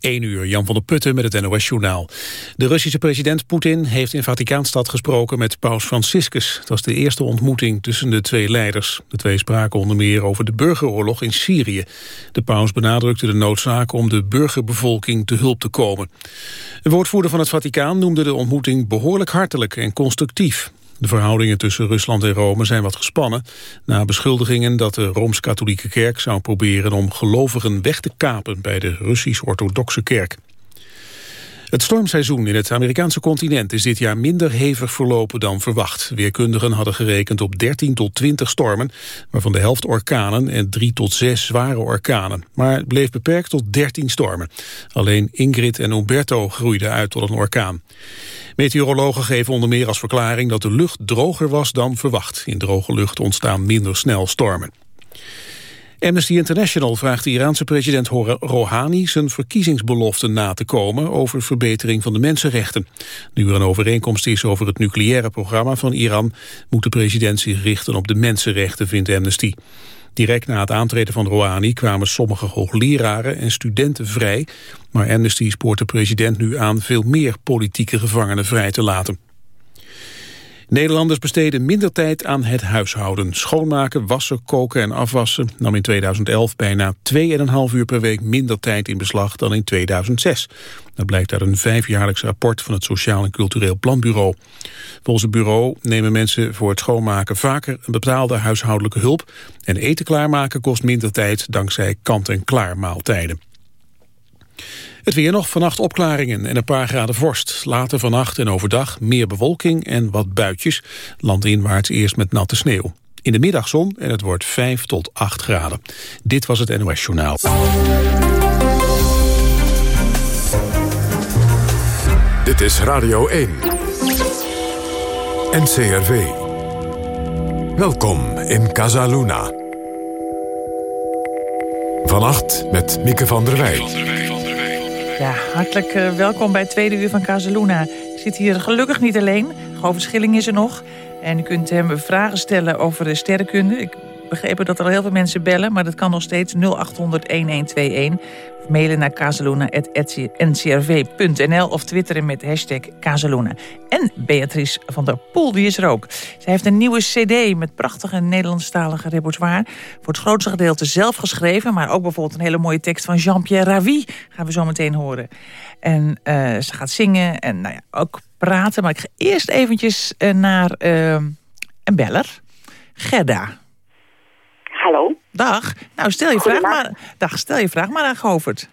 1 uur, Jan van der Putten met het NOS-journaal. De Russische president Poetin heeft in Vaticaanstad gesproken met paus Franciscus. Het was de eerste ontmoeting tussen de twee leiders. De twee spraken onder meer over de burgeroorlog in Syrië. De paus benadrukte de noodzaak om de burgerbevolking te hulp te komen. Een woordvoerder van het Vaticaan noemde de ontmoeting behoorlijk hartelijk en constructief. De verhoudingen tussen Rusland en Rome zijn wat gespannen... na beschuldigingen dat de Rooms-Katholieke Kerk zou proberen... om gelovigen weg te kapen bij de Russisch-Orthodoxe Kerk. Het stormseizoen in het Amerikaanse continent is dit jaar minder hevig verlopen dan verwacht. Weerkundigen hadden gerekend op 13 tot 20 stormen, waarvan de helft orkanen en 3 tot 6 zware orkanen. Maar het bleef beperkt tot 13 stormen. Alleen Ingrid en Umberto groeiden uit tot een orkaan. Meteorologen geven onder meer als verklaring dat de lucht droger was dan verwacht. In droge lucht ontstaan minder snel stormen. Amnesty International vraagt de Iraanse president Rouhani zijn verkiezingsbeloften na te komen over verbetering van de mensenrechten. Nu er een overeenkomst is over het nucleaire programma van Iran, moet de president zich richten op de mensenrechten, vindt Amnesty. Direct na het aantreden van Rouhani kwamen sommige hoogleraren en studenten vrij, maar Amnesty spoort de president nu aan veel meer politieke gevangenen vrij te laten. Nederlanders besteden minder tijd aan het huishouden. Schoonmaken, wassen, koken en afwassen nam in 2011 bijna 2,5 uur per week minder tijd in beslag dan in 2006. Dat blijkt uit een vijfjaarlijks rapport van het Sociaal en Cultureel Planbureau. Volgens het bureau nemen mensen voor het schoonmaken vaker een betaalde huishoudelijke hulp. En eten klaarmaken kost minder tijd dankzij kant-en-klaar maaltijden. Het weer nog, vannacht opklaringen en een paar graden vorst. Later vannacht en overdag meer bewolking en wat buitjes. Landinwaarts eerst met natte sneeuw. In de middag zon en het wordt 5 tot 8 graden. Dit was het NOS Journaal. Dit is Radio 1. NCRV. Welkom in Casaluna. Vannacht met Mieke van der Wij. Ja, hartelijk uh, welkom bij het tweede uur van Casaluna. Ik zit hier gelukkig niet alleen. Govert Schilling is er nog. En u kunt hem vragen stellen over de sterrenkunde. Ik begrepen dat er heel veel mensen bellen... maar dat kan nog steeds 0800-1121. Of mailen naar kazeluna.ncrv.nl of twitteren met hashtag Kazeluna. En Beatrice van der Poel, die is er ook. Zij heeft een nieuwe cd met prachtige Nederlandstalige repertoire. Voor het grootste gedeelte zelf geschreven... maar ook bijvoorbeeld een hele mooie tekst van Jean-Pierre Ravi... gaan we zo meteen horen. En uh, ze gaat zingen en nou ja, ook praten. Maar ik ga eerst eventjes uh, naar uh, een beller. Gerda. Hallo. Dag. Nou, stel je, vraag maar, dag, stel je vraag maar aan Govert.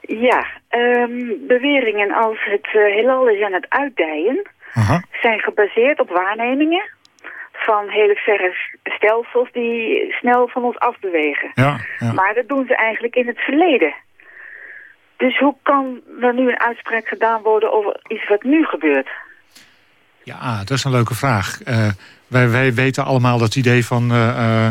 Ja, um, beweringen als het uh, heelal is aan het uitdijen... Aha. zijn gebaseerd op waarnemingen van hele verre stelsels die snel van ons afbewegen. Ja, ja. Maar dat doen ze eigenlijk in het verleden. Dus hoe kan er nu een uitspraak gedaan worden over iets wat nu gebeurt? Ja, dat is een leuke vraag. Uh, wij, wij weten allemaal dat idee van... Uh,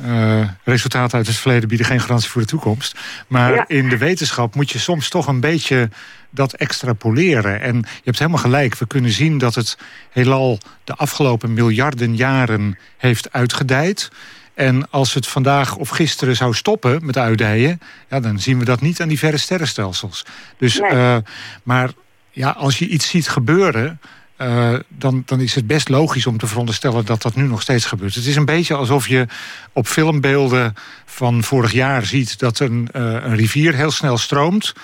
uh, uh, resultaten uit het verleden bieden geen garantie voor de toekomst. Maar ja. in de wetenschap moet je soms toch een beetje dat extrapoleren. En je hebt helemaal gelijk. We kunnen zien dat het heelal de afgelopen miljarden jaren heeft uitgedijd. En als het vandaag of gisteren zou stoppen met uitdijen... Ja, dan zien we dat niet aan die verre sterrenstelsels. Dus, nee. uh, maar ja, als je iets ziet gebeuren... Uh, dan, dan is het best logisch om te veronderstellen dat dat nu nog steeds gebeurt. Het is een beetje alsof je op filmbeelden van vorig jaar ziet... dat een, uh, een rivier heel snel stroomt...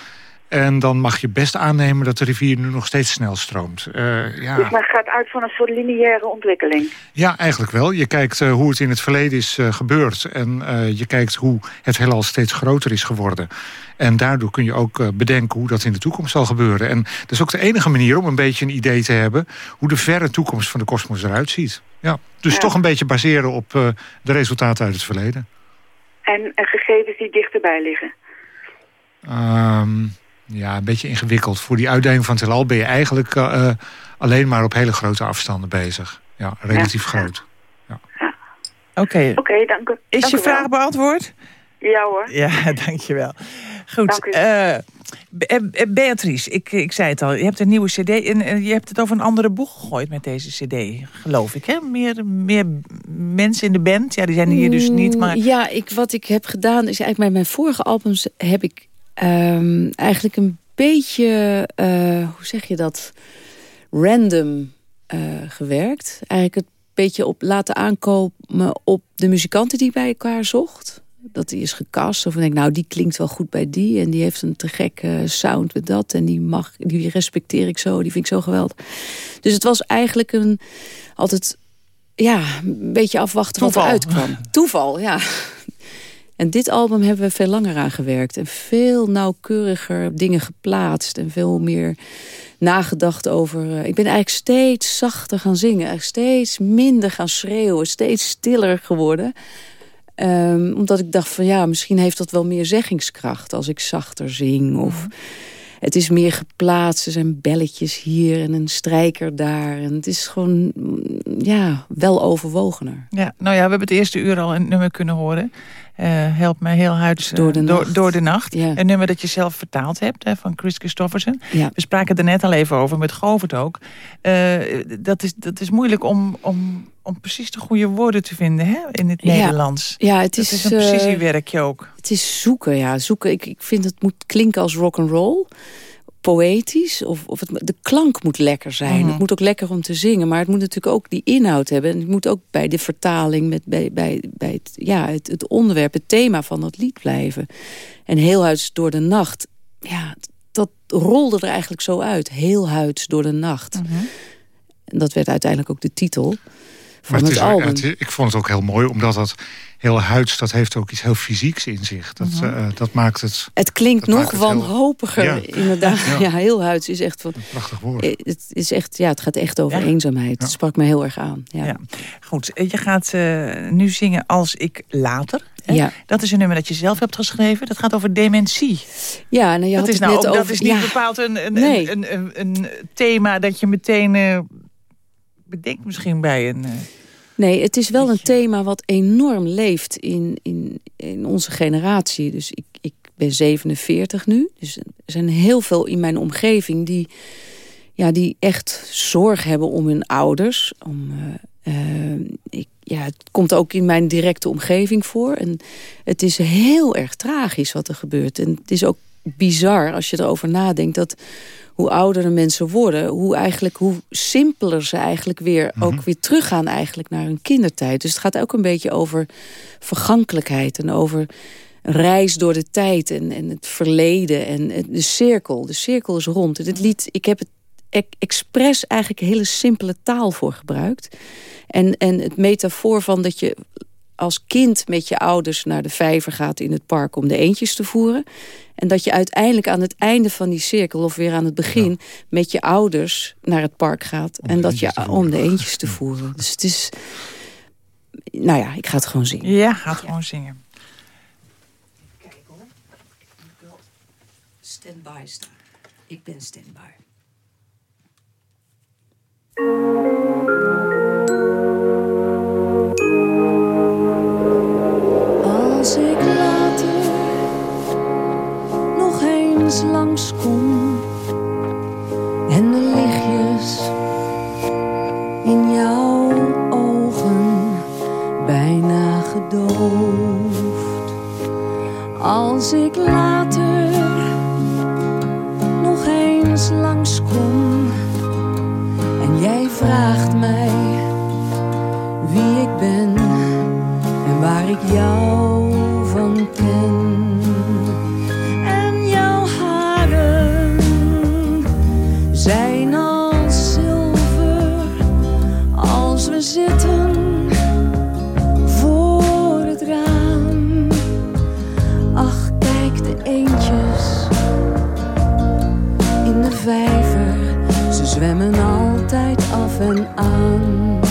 En dan mag je best aannemen dat de rivier nu nog steeds snel stroomt. Uh, ja. Dus men gaat uit van een soort lineaire ontwikkeling? Ja, eigenlijk wel. Je kijkt uh, hoe het in het verleden is uh, gebeurd. En je kijkt hoe het heelal steeds groter is geworden. En daardoor kun je ook bedenken hoe dat in de toekomst zal gebeuren. En dat is ook de enige manier om een beetje een idee te hebben... hoe de verre toekomst van de kosmos eruit ziet. Ja. Dus ja. toch een beetje baseren op de resultaten uit het verleden. En gegevens die dichterbij liggen? Um, ja, een beetje ingewikkeld. Voor die uitdaging van het heelal ben je eigenlijk uh, alleen maar op hele grote afstanden bezig. Ja, relatief ja. groot. Ja. Oké. Okay, dank u. Is dank je vraag beantwoord? Ja hoor. Ja, dankjewel. Goed. Uh, Beatrice, ik, ik zei het al, je hebt een nieuwe cd en je hebt het over een andere boeg gegooid met deze cd, geloof ik. Hè? Meer, meer mensen in de band, ja, die zijn hier dus niet, maar... Ja, ik, wat ik heb gedaan is eigenlijk met mijn vorige albums heb ik ehm, eigenlijk een beetje, uh, hoe zeg je dat, random uh, gewerkt. Eigenlijk het beetje op laten aankomen op de muzikanten die bij elkaar zocht. Dat die is gecast. Of ik denk, nou, die klinkt wel goed bij die. En die heeft een te gekke sound met dat. En die, mag, die respecteer ik zo. Die vind ik zo geweldig. Dus het was eigenlijk een... Altijd, ja, een beetje afwachten Toeval. wat eruit kwam. Toeval, ja. En dit album hebben we veel langer aan gewerkt. En veel nauwkeuriger dingen geplaatst. En veel meer nagedacht over... Uh, ik ben eigenlijk steeds zachter gaan zingen. Eigenlijk steeds minder gaan schreeuwen. Steeds stiller geworden. Um, omdat ik dacht van ja, misschien heeft dat wel meer zeggingskracht... als ik zachter zing. Of mm. het is meer geplaatst. Er zijn belletjes hier en een strijker daar. En het is gewoon ja, wel overwogener. Ja, nou ja, we hebben het eerste uur al een nummer kunnen horen... Uh, help mij heel huids door de door, de nacht. Ja. Een nummer dat je zelf vertaald hebt hè, van Chris Christofferson. Ja. We spraken er net al even over, met Govert ook. Uh, dat, is, dat is moeilijk om, om, om precies de goede woorden te vinden hè, in het Ja. Nederlands. Ja, het Dat is, is een eh, precisiewerkje ook. Het is zoeken, ja. Zoeken. Ik, ik vind het moet klinken als rock and roll. Poëtisch. Of, of het, de klank moet lekker zijn. Mhm. Het moet ook lekker om te zingen. Maar het moet natuurlijk ook die inhoud hebben. En het moet ook bij de vertaling, met, bij, bij, bij het, ja, het, het onderwerp, het thema van dat lied blijven. En heel huids door de nacht. Ja, dat rolde er eigenlijk zo uit. Heel huids door de nacht. Mhm. En dat werd uiteindelijk ook de titel van het het, is, album. het- ik vond het ook heel mooi, omdat dat heel huids... dat heeft ook iets heel fysieks in zich. Dat, Mhm. eh, dat maakt het Het klinkt nog het heel- wanhopiger, Ja. inderdaad. Ja. Ja. heel huids is echt een prachtig woord. Eh, Het, is echt, ja, het gaat echt over Ja. eenzaamheid. Ja. Het sprak me heel erg aan. Ja. Ja. Goed, eh, je gaat eh, nu zingen Als ik later. Ja. Dat is een nummer dat je zelf hebt geschreven. Dat gaat over dementie. Ja, nou, je dat had is, het nou net ook, over... dat is niet ja, bepaald een, een, Nee. een, een, een, een thema dat je meteen eh, bedenkt misschien bij een... eh, Nee, het is wel een thema wat enorm leeft in, in, in onze generatie. Dus ik, ik ben 47 nu. Dus er zijn heel veel in mijn omgeving die, ja, die echt zorg hebben om hun ouders. Om, eh, eh, ik, ja, het komt ook in mijn directe omgeving voor. En het is heel erg tragisch wat er gebeurt. En het is ook bizar als je erover nadenkt dat hoe ouder de mensen worden, hoe, eigenlijk, hoe simpeler ze eigenlijk weer ook weer teruggaan eigenlijk naar hun kindertijd. Dus het gaat ook een beetje over vergankelijkheid en over reis door de tijd en, en het verleden en de cirkel. De cirkel is rond. En dit lied, ik heb het expres eigenlijk hele simpele taal voor gebruikt. En, en het metafoor van dat je als kind met je ouders naar de vijver gaat in het park om de eendjes te voeren. En dat je uiteindelijk aan het einde van die cirkel of weer aan het begin met je ouders naar het park gaat. Om en de dat je eendjes te voeren. om de eendjes te voeren. Dus het is. Nou ja, ik ga het gewoon zingen. ja, gaat gewoon zingen. Stand-by staan. Ik ben stand-by. Als ik later nog eens langskom en de lichtjes in jouw ogen bijna gedoofd. Als ik later nog eens langskom en jij vraagt mij wie ik ben en waar ik jou zwemmen altijd af en aan.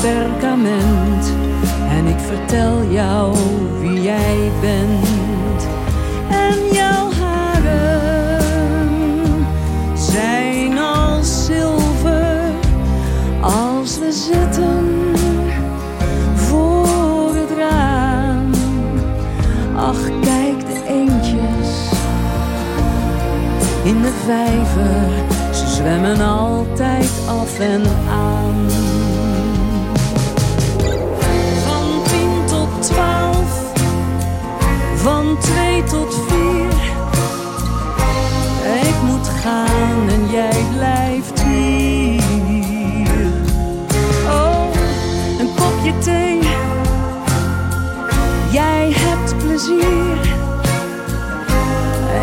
Perkament en ik vertel jou wie jij bent. En jouw haren zijn als zilver als we zitten voor het raam. Ach, kijk de eendjes in de vijver, ze zwemmen altijd af en aan. Van twee tot vier. Ik moet gaan en jij blijft hier. Oh, een kopje thee. Jij hebt plezier.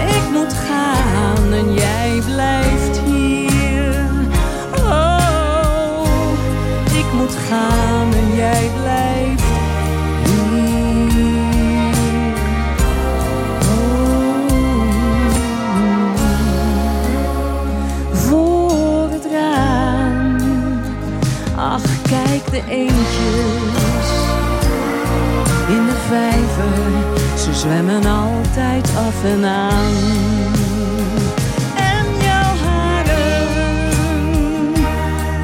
Ik moet gaan en jij blijft hier. Oh, ik moet gaan en jij blijft de eendjes in de vijver. Ze zwemmen altijd af en aan. En jouw haren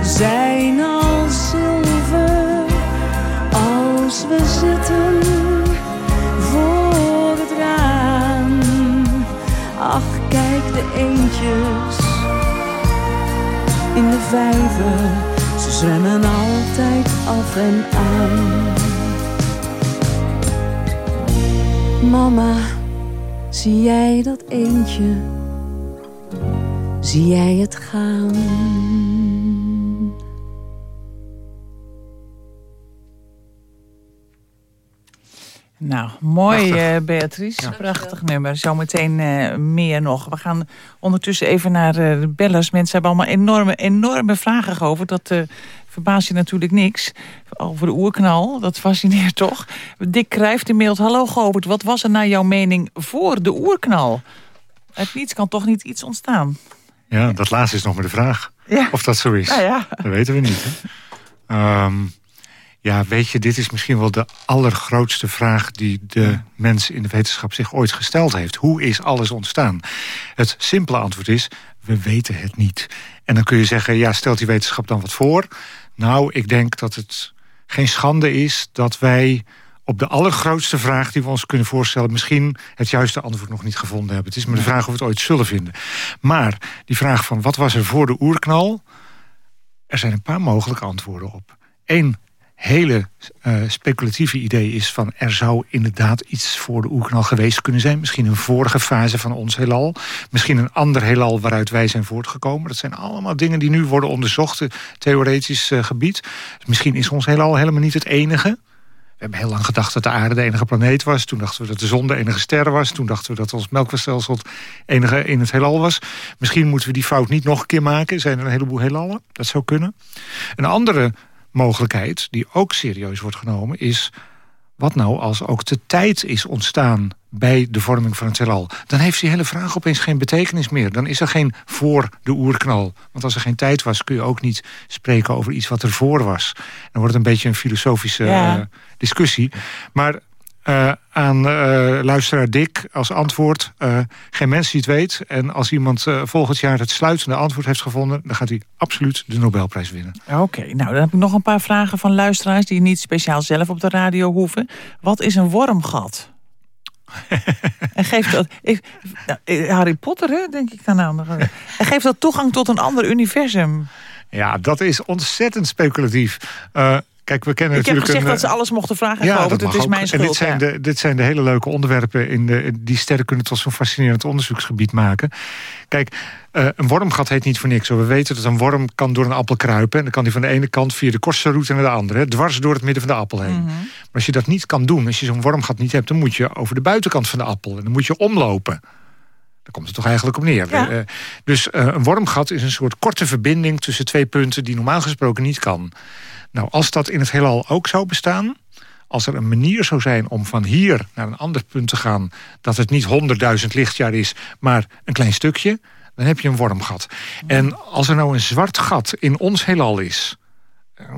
zijn als zilver als we zitten voor het raam. Ach, kijk de eendjes in de vijver zwemmen altijd af en aan. Mama, zie jij dat eentje? Zie jij het gaan? Nou, mooi uh, Beatrice. Prachtig nummer. Zometeen uh, meer nog. We gaan ondertussen even naar uh, de bellers. Mensen hebben allemaal enorme, enorme vragen over. Dat verbaast je natuurlijk niks. Over de oerknal, dat fascineert toch? Dick Krijft in mailt... Hallo Gobert, wat was er naar jouw mening voor de oerknal? Uit niets kan toch niet iets ontstaan? Ja, dat laatste is nog maar de vraag. Ja. Of dat zo is. Ja, ja. Dat weten we niet. Hè? Um, ja, weet je, dit is misschien wel de allergrootste vraag... die de mens in de wetenschap zich ooit gesteld heeft. Hoe is alles ontstaan? Het simpele antwoord is, we weten het niet. En dan kun je zeggen, ja, stelt die wetenschap dan wat voor? Nou, ik denk dat het geen schande is dat wij op de allergrootste vraag die we ons kunnen voorstellen... misschien het juiste antwoord nog niet gevonden hebben. Het is maar de vraag of we het ooit zullen vinden. Maar die vraag van wat was er voor de oerknal... er zijn een paar mogelijke antwoorden op. Eén hele uh, speculatieve idee is van... er zou inderdaad iets voor de oerknal geweest kunnen zijn. Misschien een vorige fase van ons heelal. Misschien een ander heelal waaruit wij zijn voortgekomen. Dat zijn allemaal dingen die nu worden onderzocht, theoretisch uh, gebied. Misschien is ons heelal helemaal niet het enige. We hebben heel lang gedacht dat de aarde de enige planeet was. Toen dachten we dat de zon de enige ster was. Toen dachten we dat ons melkwegstelsel het enige in het heelal was. Misschien moeten we die fout niet nog een keer maken. Zijn er een heleboel heelallen? Dat zou kunnen. Een andere mogelijkheid, die ook serieus wordt genomen... is wat nou als ook de tijd is ontstaan bij de vorming van het heelal... dan heeft die hele vraag opeens geen betekenis meer. Dan is er geen voor de oerknal. Want als er geen tijd was, kun je ook niet spreken over iets wat ervoor was. Dan wordt het een beetje een filosofische eh, discussie. Maar uh, aan uh, luisteraar Dick als antwoord... Uh, geen mens die het weet. En als iemand volgend jaar het sluitende antwoord heeft gevonden... dan gaat hij absoluut de Nobelprijs winnen. Oké, nou dan heb ik nog een paar vragen van luisteraars... die niet speciaal zelf op de radio hoeven. Wat is een wormgat? en geeft dat... Ik, nou, Harry Potter, hè, denk ik dan aan. En geeft dat toegang tot een ander universum? Ja, dat is ontzettend speculatief. Kijk, we kennen ik heb gezegd dat ze alles mochten vragen. Ja, dat, is mijn schuld. En dit zijn, de, dit zijn de hele leuke onderwerpen. In de, die sterren kunnen tot zo'n fascinerend onderzoeksgebied maken. Kijk, uh, een wormgat heet niet voor niks. We weten dat een worm kan door een appel kruipen. En dan kan die van de ene kant via de kortste route naar de andere. Dwars door het midden van de appel heen. Mhm. Maar als je dat niet kan doen, als je zo'n wormgat niet hebt... dan moet je over de buitenkant van de appel. En dan moet je omlopen. Daar komt het toch eigenlijk op neer. Uh, dus uh, een wormgat is een soort korte verbinding tussen twee punten... die normaal gesproken niet kan. Nou, als dat in het heelal ook zou bestaan... als er een manier zou zijn om van hier naar een ander punt te gaan... dat het niet honderdduizend lichtjaar is, maar een klein stukje... dan heb je een wormgat. En als er nou een zwart gat in ons heelal is...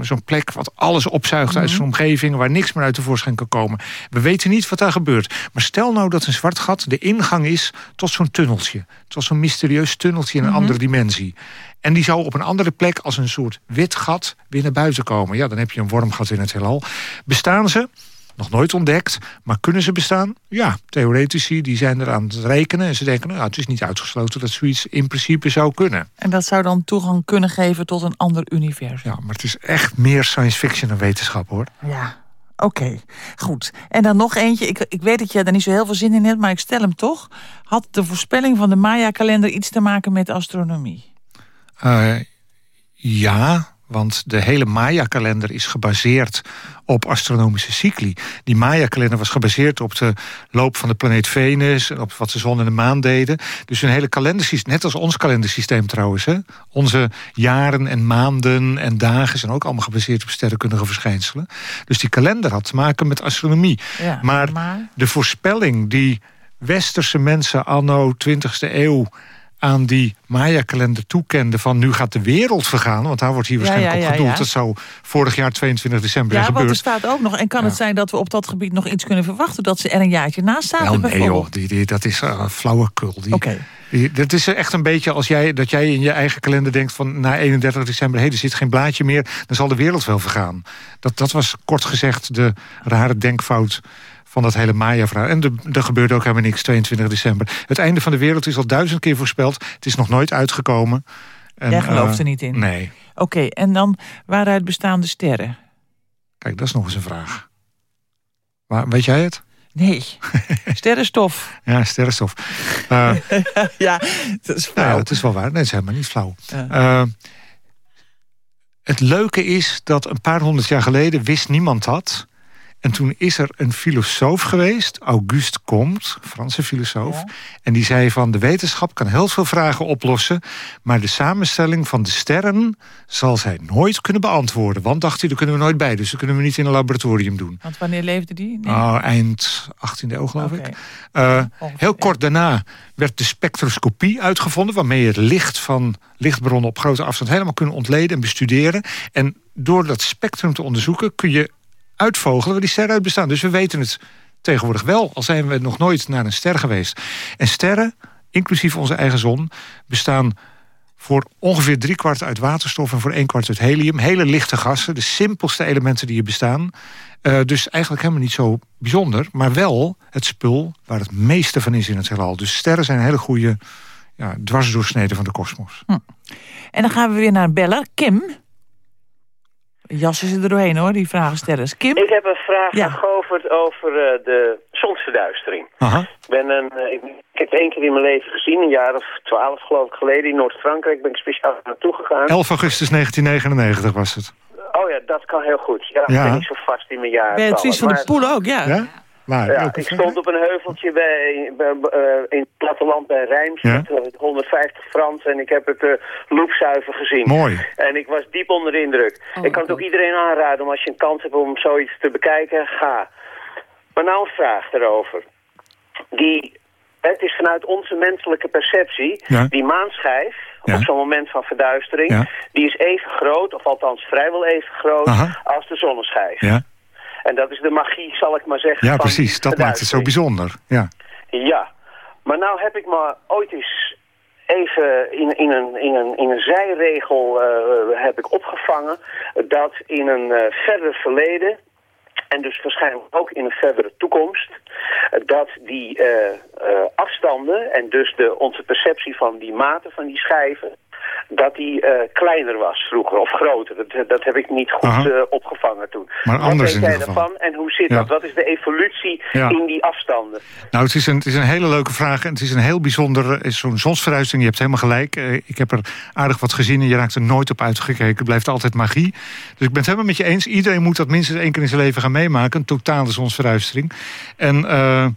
Zo'n plek wat alles opzuigt uit zijn omgeving... waar niks meer uit de voorschijn kan komen. We weten niet wat daar gebeurt. Maar stel nou dat een zwart gat de ingang is tot zo'n tunneltje. Tot zo'n mysterieus tunneltje in een mhm. andere dimensie. En die zou op een andere plek als een soort wit gat weer naar buiten komen. Ja, dan heb je een wormgat in het heelal. Bestaan ze? Nog nooit ontdekt. Maar kunnen ze bestaan? Ja, theoretici die zijn eraan het rekenen. En ze denken, nou, het is niet uitgesloten dat zoiets in principe zou kunnen. En dat zou dan toegang kunnen geven tot een ander universum. Ja, maar het is echt meer science fiction dan wetenschap, hoor. Ja, Oké, goed. En dan nog eentje. Ik, ik weet dat je daar niet zo heel veel zin in hebt, maar ik stel hem toch. Had de voorspelling van de Maya-kalender iets te maken met astronomie? Uh, ja, want de hele Maya-kalender is gebaseerd op astronomische cycli. Die Maya-kalender was gebaseerd op de loop van de planeet Venus... en op wat de zon en de maan deden. Dus een hele kalendersysteem, net als ons kalendersysteem trouwens. Hè? Onze jaren en maanden en dagen zijn ook allemaal gebaseerd op sterrenkundige verschijnselen. Dus die kalender had te maken met astronomie. maar, maar de voorspelling die westerse mensen anno 20e eeuw aan die Maya-kalender toekende van nu gaat de wereld vergaan. Want daar wordt hier waarschijnlijk ja, ja, op gedoeld. Dat zou vorig jaar 22 december ja, gebeuren. Ja, want er staat ook nog. En kan het zijn dat we op dat gebied nog iets kunnen verwachten? Dat ze er een jaartje naast staan? nee joh, die, die, dat is uh, flauwekul. Oké. Dat is echt een beetje als jij, dat jij in je eigen kalender denkt van na 31 december, hé, er zit geen blaadje meer, dan zal de wereld wel vergaan. Dat, dat was kort gezegd de rare denkfout van dat hele Maya-verhaal. En er gebeurde ook helemaal niks, 22 december. Het einde van de wereld is al duizend keer voorspeld. Het is nog nooit uitgekomen. En, Jij gelooft uh, er niet in? Nee. Oké, en dan waaruit bestaan de sterren? Kijk, dat is nog eens een vraag. Maar, weet jij het? Nee, sterrenstof. ja, sterrenstof. Uh, ja, dat is flauw. Ja, het is wel waar. Nee, het is helemaal niet flauw. Uh, het leuke is dat een paar honderd jaar geleden wist niemand dat... En toen is er een filosoof geweest, Auguste Comte, Franse filosoof. En die zei van de wetenschap kan heel veel vragen oplossen... maar de samenstelling van de sterren zal zij nooit kunnen beantwoorden. Want dacht hij, daar kunnen we nooit bij, dus dat kunnen we niet in een laboratorium doen. Want wanneer leefde die? Nee. Oh, eind 18e eeuw geloof ik. Uh, heel kort daarna werd de spectroscopie uitgevonden... waarmee je het licht van lichtbronnen op grote afstand helemaal kunnen ontleden en bestuderen. En door dat spectrum te onderzoeken kun je uitvogelen waar die sterren uit bestaan. Dus we weten het tegenwoordig wel, al zijn we nog nooit naar een ster geweest. En sterren, inclusief onze eigen zon, bestaan voor ongeveer driekwart uit waterstof... en voor een kwart uit helium. Hele lichte gassen, de simpelste elementen die er bestaan. Uh, dus eigenlijk helemaal niet zo bijzonder. Maar wel het spul waar het meeste van is in het heelal. Dus sterren zijn een hele goede ja, dwarsdoorsnede van de kosmos. Hm. En dan gaan we weer naar beller. Kim, Jas is er doorheen hoor, die vragenstellers. Kim? Ik heb een vraag ja. gegoverd over uh, de zonsverduistering. Aha. Ik, ben een, uh, ik, ik, heb één keer in mijn leven gezien, een jaar of twaalf geloof ik geleden... in Noord-Frankrijk ben ik speciaal naartoe gegaan. 11 augustus 1999 was het. Oh ja, dat kan heel goed. Ja, ja. ik ben niet zo vast in mijn jaar. Beatrice van de Poel ook, ja. ja? Ja, ik stond op een heuveltje bij, bij uh, in het platteland bij Rijms met 150 Frans en ik heb het uh, loopzuiver gezien. Mooi. En ik was diep onder de indruk. Oh, ik kan het ook iedereen aanraden om als je een kans hebt om zoiets te bekijken, ga. Maar nou een vraag erover. Die, het is vanuit onze menselijke perceptie, die maanschijf op zo'n moment van verduistering, die is even groot, of althans vrijwel even groot, als de zonneschijf. Ja. En dat is de magie, zal ik maar zeggen. Ja, precies. Dat maakt het zo bijzonder. Ja. ja. Maar nou heb ik me ooit eens even in, in, een, in, een, in een zijregel uh, heb ik opgevangen... dat in een uh, verder verleden en dus waarschijnlijk ook in een verdere toekomst, dat die uh, uh, afstanden en dus de, onze perceptie van die maten van die schijven, dat die uh, kleiner was vroeger of groter. Dat, dat heb ik niet goed uh, opgevangen toen. Maar Wat anders weet jij ervan en hoe zit dat? Wat is de evolutie ja. in die afstanden? Nou, het is, een, het is een hele leuke vraag en het is een heel bijzonder... Eh, zo'n zonsverhuizing, je hebt helemaal gelijk. Ik heb er aardig wat gezien en je raakt er nooit op uitgekeken. Het blijft altijd magie. Dus ik ben het helemaal met je eens. Iedereen moet dat minstens één keer in zijn leven gaan meemaken. Een totale zonsverhuizing. En uh,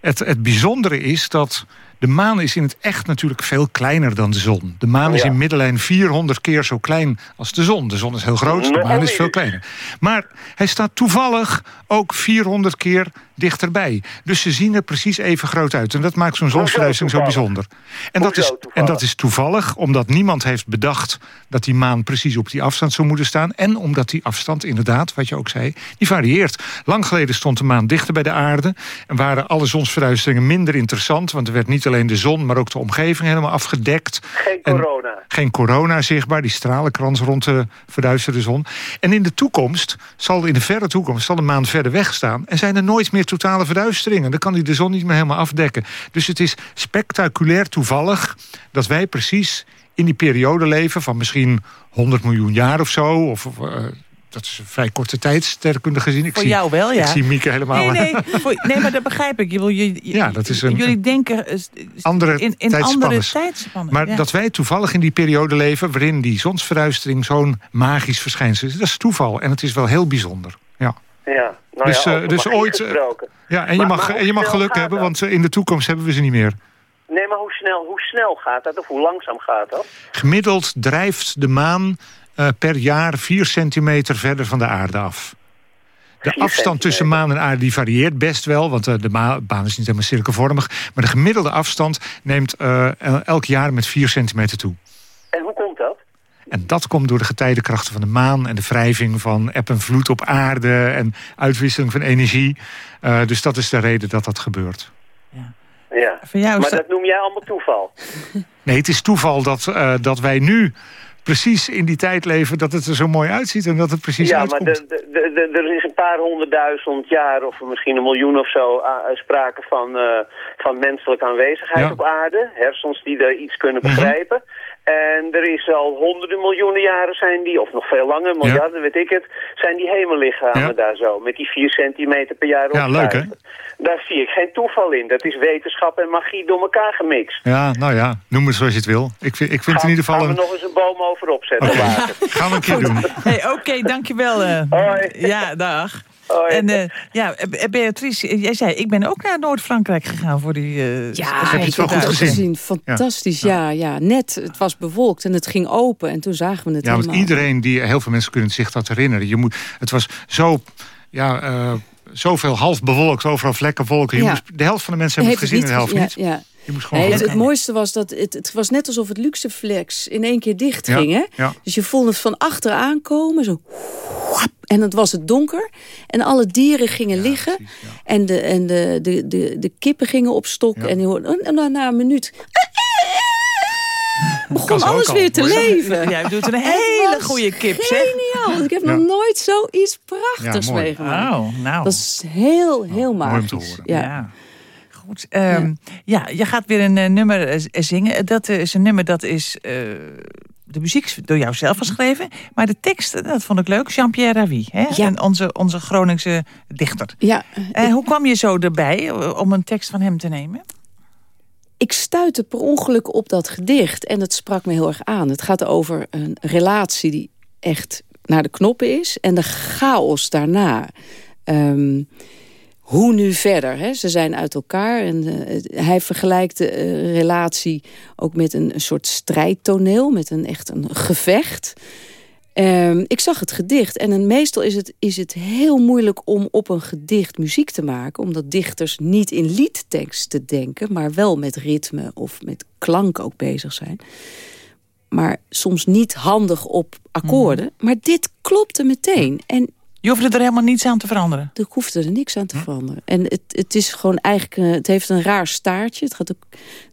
het, het bijzondere is dat de maan is in het echt natuurlijk veel kleiner dan de zon. De maan is in middellijn 400 keer zo klein als de zon. De zon is heel groot, de maan is veel kleiner. Maar hij staat toevallig ook 400 keer dichterbij. Dus ze zien er precies even groot uit. En dat maakt zo'n zonsverduistering zo bijzonder. En dat, is, en dat is toevallig omdat niemand heeft bedacht... dat die maan precies op die afstand zou moeten staan. En omdat die afstand inderdaad, wat je ook zei, die varieert. Lang geleden stond de maan dichter bij de aarde... en waren alle zonsverduisteringen minder interessant... want er werd niet alleen de zon, maar ook de omgeving helemaal afgedekt. Geen corona. geen corona zichtbaar, die stralenkrans rond de verduisterde zon. En in de toekomst, zal in de verre toekomst... zal de maan verder weg staan en zijn er nooit meer totale verduisteringen. Dan kan hij de zon niet meer helemaal afdekken. Dus het is spectaculair toevallig dat wij precies in die periode leven... van misschien 100 miljoen jaar of zo... of uh, dat is een vrij korte tijd, sterrenkundig gezien. Ik voor zie, jou wel, ja. Ik zie Mieke helemaal... Nee, nee, voor, nee maar dat begrijp ik. Je, je, ja, dat is een, jullie denken uh, andere in, in andere tijdspannen. Maar ja. dat wij toevallig in die periode leven... waarin die zonsverduistering zo'n magisch verschijnsel is... dat is toeval en het is wel heel bijzonder. Ja. Ja, nou dus, ja, uh, dus ooit. Uh, ja, en je mag, en je mag geluk hebben, want in de toekomst hebben we ze niet meer. Nee, maar hoe snel, hoe snel gaat dat? Of hoe langzaam gaat dat? Gemiddeld drijft de maan uh, per jaar 4 centimeter verder van de aarde af. De afstand tussen maan en aarde die varieert best wel, want de baan is niet helemaal cirkelvormig. Maar de gemiddelde afstand neemt elk jaar met 4 centimeter toe. En hoe komt dat? En dat komt door de getijdenkrachten van de maan... en de wrijving van eb en vloed op aarde... en uitwisseling van energie. Uh, dus dat is de reden dat dat gebeurt. Ja, ja. Voor jou maar dat... dat noem jij allemaal toeval? Nee, het is toeval dat, uh, dat wij nu precies in die tijd leven dat het er zo mooi uitziet en dat het precies ja, uitkomt. Ja, maar de, de, de, er is een paar honderdduizend jaar of misschien een miljoen of zo uh, sprake van, uh, van menselijke aanwezigheid ja. op aarde. Hersens die er iets kunnen begrijpen. Mm -hmm. En er is al honderden miljoenen jaren zijn die, of nog veel langer, miljarden, ja. weet ik het, zijn die hemellichamen ja. daar zo, met die vier centimeter per jaar Ja, leuk hè? Daar zie ik geen toeval in. Dat is wetenschap en magie door elkaar gemixt. Ja, nou ja, noem het zoals je het wil. Ik vind, ik vind gaan, in ieder geval... Gaan we een... nog eens een boom over opzetten okay. gaan we een keer doen. Hey, Oké, okay, dankjewel. Uh, Hoi. Ja, dag. Hoi. En uh, ja, Beatrice, jij zei, ik ben ook naar Noord-Frankrijk gegaan voor die... Uh, ja, heb je het wel goed gezien. gezien. Fantastisch, ja. ja. ja. Net, het was bewolkt en het ging open en toen zagen we het Ja, helemaal. want iedereen, die, heel veel mensen kunnen zich dat herinneren. Je moet, het was zo, ja... Uh, zoveel half bewolkt, overal vlekken wolken. Je moest, de helft van de mensen hebben het gezien en de helft ja, niet. Ja. Je moest gewoon Nee, het, het mooiste was dat het, het was net alsof het luxeflex in één keer dicht Ja, ging. Hè? ja. Dus je voelde het van achteraan komen. Zo. En het was het donker. En alle dieren gingen liggen. precies, ja. En, de, en de, de, de, de kippen gingen op stok. Ja. En, die hoorden- en dan na een minuut... begon alles al, weer te leven. Jij doet een Het hele goede kip, zeg. Geniaal. Ik heb Ja. nog nooit zoiets prachtigs meegemaakt. Oh, nou. Dat is heel, heel mooi om magisch. te horen. Ja. Ja. Goed. ehm, ja. je gaat weer een eh, nummer eh, zingen. Dat is een nummer dat is... eh, de muziek door jou zelf geschreven. Maar de tekst, dat vond ik leuk. Jean-Pierre Ravi. Hè? Ja. En onze, onze Groningse dichter. Ja, Eh, hoe kwam je zo erbij om een tekst van hem te nemen? ik stuitte per ongeluk op dat gedicht en het sprak me heel erg aan. Het gaat over een relatie die echt naar de knoppen is en de chaos daarna. Ehm, hoe nu verder? Hè? Ze zijn uit elkaar en eh, hij vergelijkt de eh, relatie ook met een, een soort strijdtoneel, met een echt een gevecht. Ehm, ik zag het gedicht en meestal is het, is het heel moeilijk om op een gedicht muziek te maken. Omdat dichters niet in liedteksten denken, maar wel met ritme of met klank ook bezig zijn. Maar soms niet handig op akkoorden. Maar dit klopte meteen. En Je hoefde er helemaal niets aan te veranderen. er hoefde er niks aan te veranderen. En het, het is gewoon eigenlijk, eh, het heeft een raar staartje. Het gaat ook,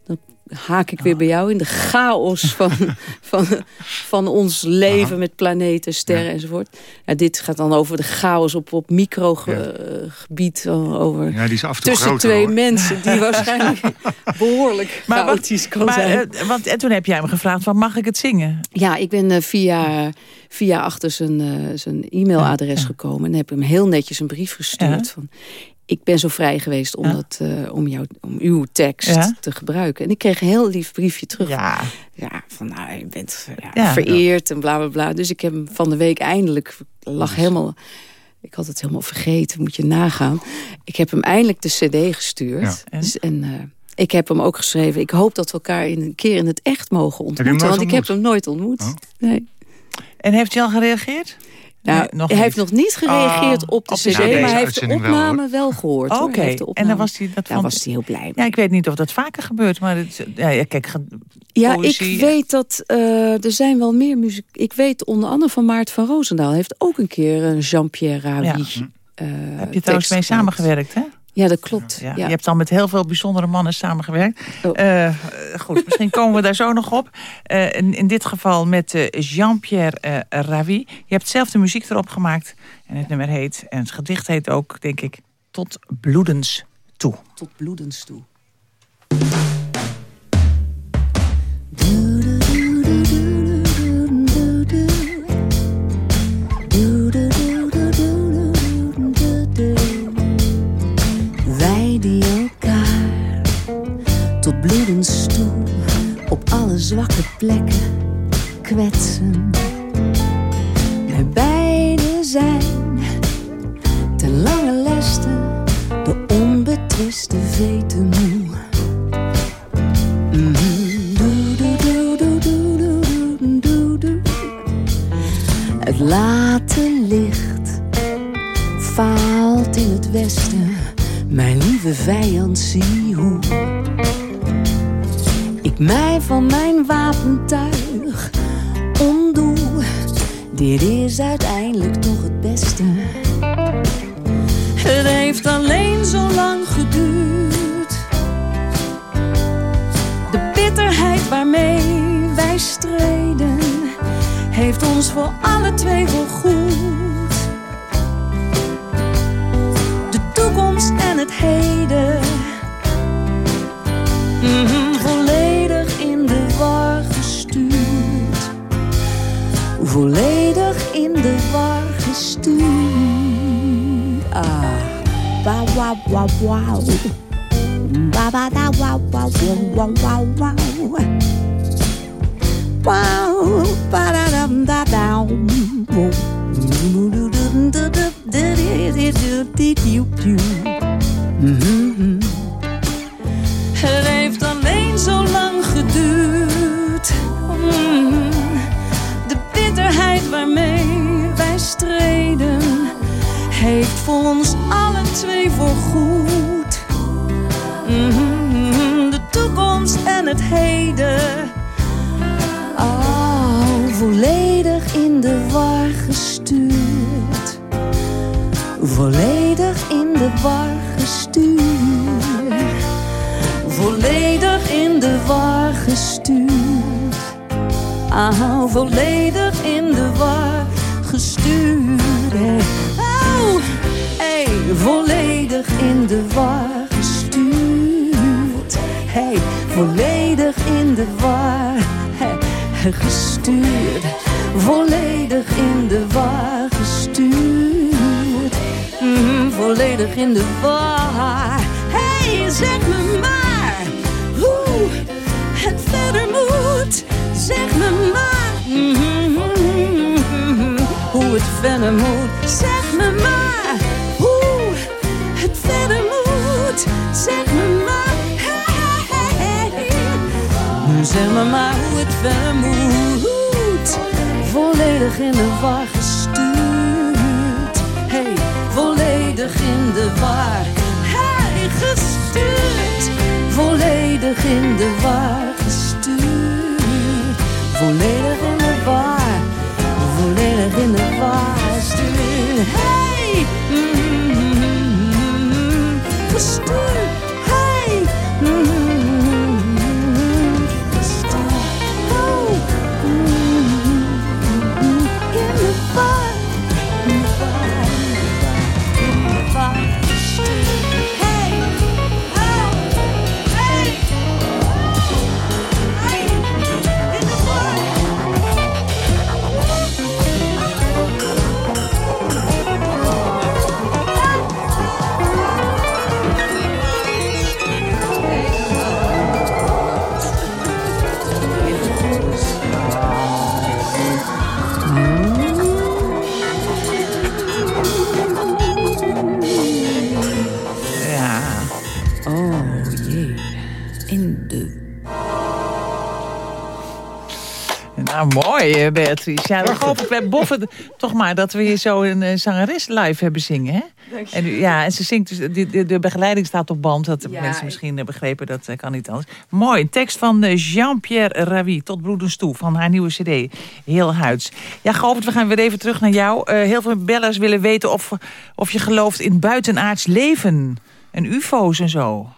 dan haak ik weer bij jou in de chaos van, van, van ons leven met planeten, sterren enzovoort. Ja, dit gaat dan over de chaos op, op microgebied. over Ja, die is af en toe tussen groter, twee hoor. mensen die waarschijnlijk behoorlijk Maar, wat, chaotisch kan maar, zijn. eh, want, en toen heb jij hem gevraagd, van, mag ik het zingen? Ja, ik ben eh, via, via achter zijn, eh, zijn e-mailadres gekomen. En heb hem heel netjes een brief gestuurd. Van, ik ben zo vrij geweest om, Ja. dat, eh, om, jou, om uw tekst Ja. te gebruiken. En ik kreeg een heel lief briefje terug. Ja. Ja, van nou, je bent ja, vereerd en bla bla bla. Dus ik heb hem van de week eindelijk, lag helemaal... Ik had het helemaal vergeten, moet je nagaan. Ik heb hem eindelijk de cd gestuurd. En? Dus, en eh, Ik heb hem ook geschreven. Ik hoop dat we elkaar in een keer in het echt mogen ontmoeten. Want ik heb hem nooit ontmoet. Oh. Nee. En heeft hij al gereageerd? Nou, nog hij heeft nog niet gereageerd oh, op de cd, maar hij heeft de opname wel, gehoord. Oké, en dan was hij, dat vond... was hij heel blij mee. Ja, ik weet niet of dat vaker gebeurt, maar het, ja, kijk, Ja, ik weet dat uh, er zijn wel meer muziek. Ik weet onder andere van Maart van Roosendaal heeft ook een keer een Jean-Pierre Ravi. Ja. Uh, Heb je trouwens mee samengewerkt, hè? Ja, dat klopt. Ja, Je hebt al met heel veel bijzondere mannen samengewerkt. Oh. Uh, goed, misschien komen we daar zo nog op. Uh, in, in, dit geval met uh, Jean-Pierre Ravi. Je hebt zelf de muziek erop gemaakt. En het nummer heet, en het gedicht heet ook, denk ik, Tot bloedens toe. Tot bloedens toe. Zwakke plekken kwetsen. Wij beiden zijn ten lange leste de onbetwiste veten moe. Het late licht faalt in het westen. Mijn lieve vijand, zie hoe ik mij van mijn wapentuig ontdoe. Dit is uiteindelijk toch het beste. Het heeft alleen zo lang geduurd. De bitterheid waarmee wij streden, heeft ons voor alle twee goed. De toekomst en het heden. Mm volledig in de war gestuurd. Ah, wauw, wauw, wauw, wauw. Ba ba da wow wow wow wow wow. Wow, ba da dum da down. Het heden, oh, volledig in de war gestuurd. Volledig in de war gestuurd. Volledig in de war gestuurd ah, volledig in de war gestuurd. Oh, hey, volledig in de war volledig in de war gestuurd. Volledig in de war gestuurd. Mm, volledig in de war. Hey, zeg me maar hoe het verder moet zeg me maar hoe het verder moet. Zeg me maar me maar hoe het verder moet. Volledig in de war gestuurd. Hey, volledig in de war. Hey, gestuurd. Volledig in de war Volledig mooi, Beatrice. Ja, dan hoop ik bij Boffen toch maar dat we hier zo een zangeres live hebben zingen, hè? En, ja, en ze zingt dus, de, de, begeleiding staat op band. Dat ja, mensen misschien begrepen, dat kan niet anders. Mooi, een tekst van Jean-Pierre Ravi, tot broeders toe, van haar nieuwe cd, Heel Huids. Ja, Govert, we gaan weer even terug naar jou. heel veel bellers willen weten of, of je gelooft in buitenaards leven en ufo's en zo.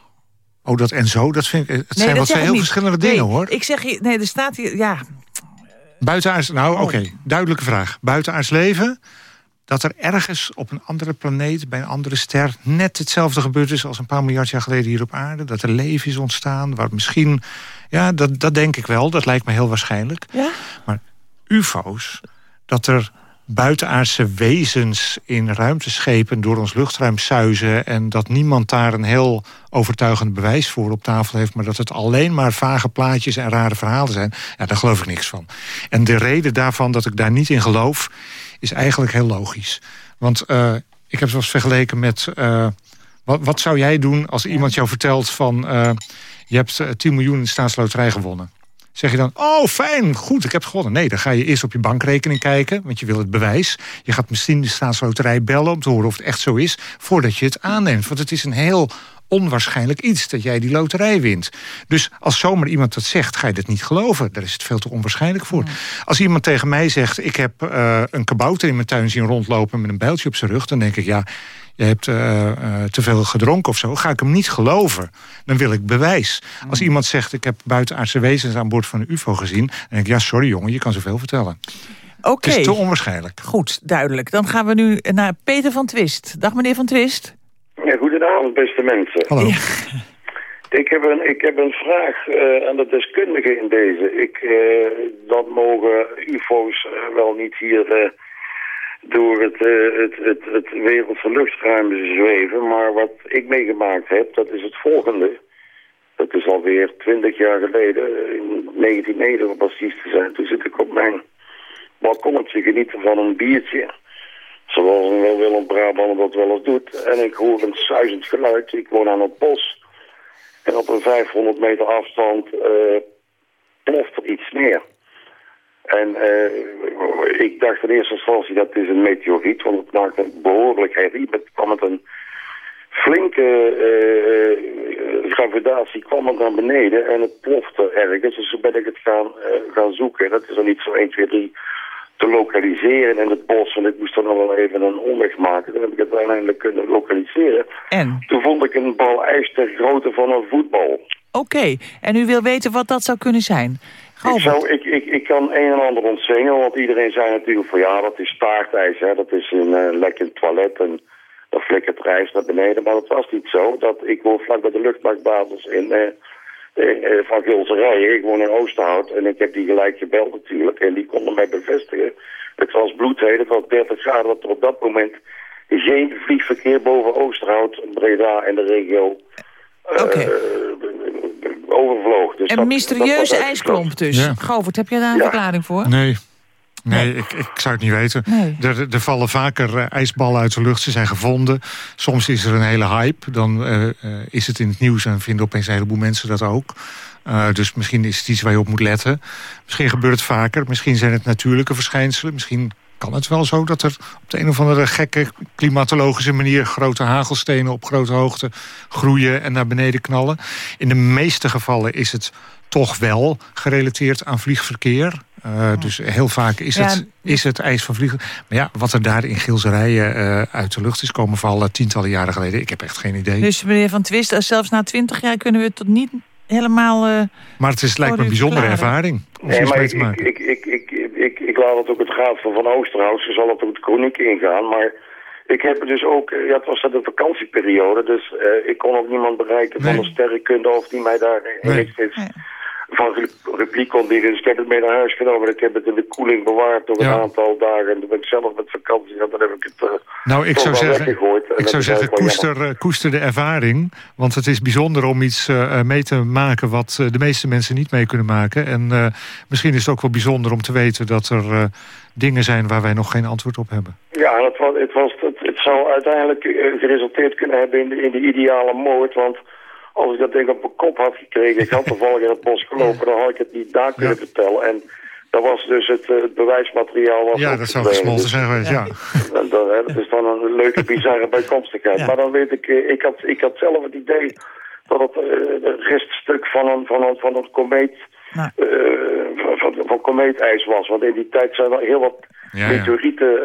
Oh, dat en zo? Dat vind ik, het zijn wat heel verschillende dingen, hoor. Ik zeg je, nee, er staat hier, ja... Buitenaards, nou, oké, duidelijke vraag. Buitenaards leven, dat er ergens op een andere planeet, bij een andere ster... net hetzelfde gebeurd is als een paar miljard jaar geleden hier op aarde. Dat er leven is ontstaan, waar misschien... Ja, dat, dat denk ik wel, dat lijkt me heel waarschijnlijk. Ja? Maar ufo's, dat er buitenaardse wezens in ruimteschepen door ons luchtruim suizen... en dat niemand daar een heel overtuigend bewijs voor op tafel heeft... maar dat het alleen maar vage plaatjes en rare verhalen zijn... ja, daar geloof ik niks van. En de reden daarvan dat ik daar niet in geloof... is eigenlijk heel logisch. Want uh, ik heb zoals vergeleken met... Uh, wat, wat, zou jij doen als iemand jou vertelt van... Uh, je hebt 10 miljoen in de staatsloterij gewonnen. Zeg je dan, oh fijn, goed, ik heb gewonnen. Nee, dan ga je eerst op je bankrekening kijken, want je wil het bewijs. Je gaat misschien de staatsloterij bellen om te horen of het echt zo is... voordat je het aanneemt. Want het is een heel onwaarschijnlijk iets dat jij die loterij wint. Dus als zomaar iemand dat zegt, ga je dat niet geloven. Daar is het veel te onwaarschijnlijk voor. Als iemand tegen mij zegt, ik heb uh, een kabouter in mijn tuin zien rondlopen... met een bijltje op zijn rug, dan denk ik, ja, je hebt uh, uh, te veel gedronken of zo, ga ik hem niet geloven. Dan wil ik bewijs. Als iemand zegt, ik heb buitenaardse wezens aan boord van een ufo gezien... dan denk ik, ja, sorry jongen, je kan zoveel vertellen. Oké. Het is te onwaarschijnlijk. Goed, duidelijk. Dan gaan we nu naar Peter van Twist. Dag meneer van Twist. Ja, goedenavond beste mensen. Hallo. Ik heb een, ik heb een vraag uh, aan de deskundige in deze. Ik, uh, dan mogen ufo's wel niet hier door het, uh, het, het, het wereldse luchtruim zweven. Maar wat ik meegemaakt heb, dat is het volgende. Dat is alweer twintig jaar geleden, in 1990 om precies te zijn. Toen zit ik op mijn balkonnetje genieten van een biertje. Zoals een Willem Brabant dat wel eens doet. En ik hoor een suizend geluid. Ik woon aan het bos. En op een 500 meter afstand uh, ploft er iets neer. En uh, ik dacht in eerste instantie dat is een meteoriet, want het maakte een behoorlijk herrie. Het kwam met een flinke uh, gravitatie kwam het naar beneden en het plofte ergens. Dus toen ben ik het gaan, uh, gaan zoeken. Dat is dan niet zo 1, 2, 3 te lokaliseren in het bos. Want ik moest dan nog wel even een omweg maken. Dan heb ik het uiteindelijk kunnen lokaliseren. En? Toen vond ik een bal ijs ter grootte van een voetbal. Oké, en u wil weten wat dat zou kunnen zijn? Ik, zou, ik, ik, ik kan een en ander ontzingen, want iedereen zei natuurlijk van ja, dat is staartijs, hè, dat is een uh, lekker toilet en dat flikkert ijs naar beneden. Maar dat was niet zo. Dat, ik woon vlak bij de luchtmachtbasis in, uh, uh, van Gilserijen. Ik woon in Oosterhout en ik heb die gelijk gebeld natuurlijk. En die konden mij bevestigen. Het was bloedheet, het was 30 graden, dat er op dat moment geen vliegverkeer boven Oosterhout, Breda en de regio okay overvloog. Dus een mysterieuze ijsklomp dus. Ja. Govert, heb jij daar een verklaring voor? Nee. Nee, Ik, ik zou het niet weten. Er, er, vallen vaker uh, ijsballen uit de lucht. Ze zijn gevonden. Soms is er een hele hype. Dan uh, is het in het nieuws en vinden opeens een heleboel mensen dat ook. dus misschien is het iets waar je op moet letten. Misschien gebeurt het vaker. Misschien zijn het natuurlijke verschijnselen. Misschien kan het wel zo dat er op de een of andere gekke klimatologische manier... grote hagelstenen op grote hoogte groeien en naar beneden knallen. In de meeste gevallen is het toch wel gerelateerd aan vliegverkeer. Uh, dus heel vaak is, het, is het ijs van vliegen. Maar ja, wat er daar in Gilserijen uh, uit de lucht is komen vallen... tientallen jaren geleden, ik heb echt geen idee. Dus meneer Van Twist, zelfs na twintig jaar kunnen we het tot niet helemaal... Uh, maar het is, lijkt me een bijzondere ervaring. Om nee, maar ik, ik, ik, ik, ik, ik laat het ook het gaat van Van Oosterhout. Ze zal het ook de chroniek ingaan. Maar ik heb dus ook... Ja, het was dat een vakantieperiode. Dus uh, ik kon ook niemand bereiken van de sterrenkunde... of die mij daar nee. heeft van repliek kon. Dus ik heb het mee naar huis genomen. Ik heb het in de koeling bewaard door een aantal dagen. En toen ben ik zelf met vakantie en dan heb ik het uh, Nou, ik zou zeggen, ik zou zeggen koester, uh, koester de ervaring. Want het is bijzonder om iets uh, mee te maken... wat de meeste mensen niet mee kunnen maken. En misschien is het ook wel bijzonder om te weten... dat er dingen zijn waar wij nog geen antwoord op hebben. Ja, het, was, het, was, het, het zou uiteindelijk geresulteerd kunnen hebben in de, in de ideale moord. Want als ik dat ding op mijn kop had gekregen, ik had toevallig in het bos gelopen, dan had ik het niet daar kunnen vertellen. En dat was dus het, het bewijsmateriaal. Was ja, dat zou gesmolten zijn geweest, ja. Dat, dat, is dan een leuke, bizarre bijkomstigheid. Maar dan weet ik, ik had, ik had zelf het idee dat het een reststuk van een, van een, van een komeet... Nou. van, van komeetijs was. Want in die tijd zijn er heel wat meteorieten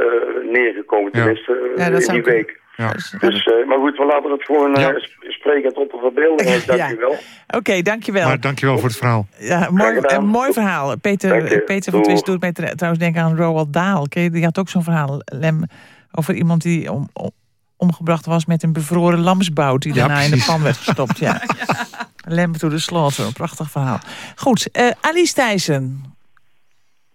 neergekomen, tenminste, in die week. Ja. Dus, dus uh, maar goed, we laten het gewoon uh, spreken tot de verbeelding. Dank je wel. Oké, okay, dankjewel. Maar dankjewel voor het verhaal. Ja, mooi, een mooi verhaal. Peter, Peter van Twist doet mij trouwens denken aan Roald Dahl. Die had ook zo'n verhaal, Lem, over iemand die om, om, omgebracht was met een bevroren lamsbout... die daarna in de pan werd gestopt. Ja. Lem to the slaughter, een prachtig verhaal. Goed, uh, Alice Thijssen.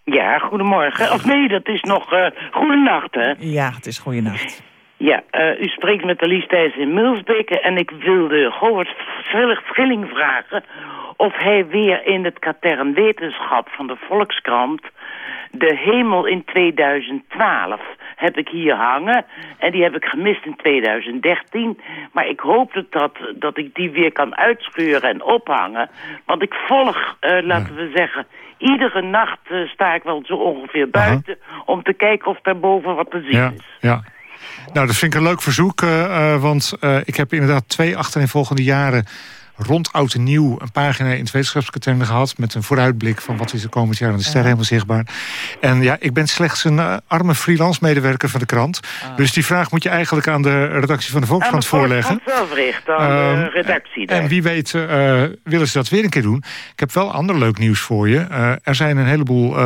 Ja, goedemorgen. Of nee, dat is nog uh, goedenacht, hè? Ja, het is goedenacht. Ja, uh, u spreekt met Alice Thijs in Mulsbeke en ik wilde Govert Schilling vragen of hij weer in het katern wetenschap van de Volkskrant de hemel in 2012 heb ik hier hangen. En die heb ik gemist in 2013. Maar ik hoop dat, dat, ik die weer kan uitscheuren en ophangen. Want ik volg, uh, laten we zeggen, iedere nacht uh, sta ik wel zo ongeveer buiten... om te kijken of daarboven wat te zien ja, is. Ja, nou, dat vind ik een leuk verzoek, uh, want uh, ik heb inderdaad twee achtereenvolgende jaren rond oud en nieuw een pagina in het wetenschapskatern gehad... met een vooruitblik van wat is er komend jaar aan de sterren helemaal zichtbaar. En ja, ik ben slechts een uh, arme freelance medewerker van de krant. Ah. Dus die vraag moet je eigenlijk aan de redactie van de Volkskrant voorleggen. zelf richt, aan de redactie. En, en wie weet uh, willen ze dat weer een keer doen. Ik heb wel ander leuk nieuws voor je. er zijn een heleboel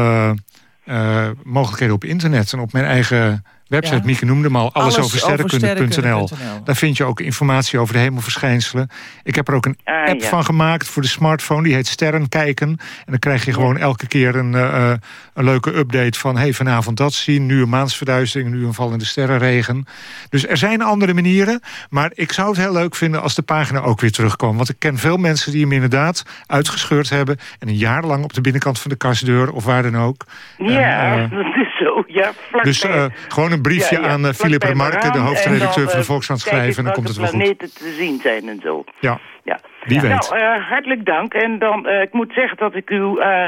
mogelijkheden op internet en op mijn eigen website, ja. Mieke noemde hem al, allesoversterrenkunde.nl. Daar vind je ook informatie over de hemelverschijnselen. Ik heb er ook een ah, app ja. van gemaakt voor de smartphone. Die heet Sterren kijken. En dan krijg je gewoon elke keer een, uh, een leuke update van... hey, vanavond dat zien, nu een maansverduistering... nu een vallende sterrenregen. Dus er zijn andere manieren. Maar ik zou het heel leuk vinden als de pagina ook weer terugkomt. Want ik ken veel mensen die hem inderdaad uitgescheurd hebben... en een jaar lang op de binnenkant van de kastdeur of waar dan ook. Ja, en, uh, is zo. Ja, dus uh, gewoon een briefje ja, ja, aan uh, Philip Remarque, de hoofdredacteur van de Volkskrant schrijven... en dan komt het wel goed. planeten te zien zijn en zo. Ja, ja. Wie weet. Nou, uh, hartelijk dank. En dan, uh, ik moet zeggen dat ik uw uh,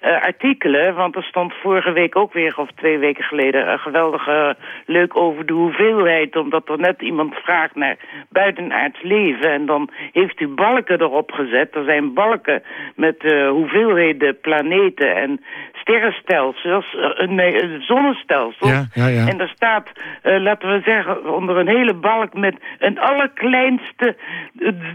artikelen... want er stond vorige week ook weer, of twee weken geleden... een geweldige leuk over de hoeveelheid... omdat er net iemand vraagt naar buitenaards leven... en dan heeft u balken erop gezet. Er zijn balken met hoeveelheden planeten en sterrenstelsels... nee, zonnestelsels. Ja, ja, ja. En daar staat, laten we zeggen, onder een hele balk... met een allerkleinste...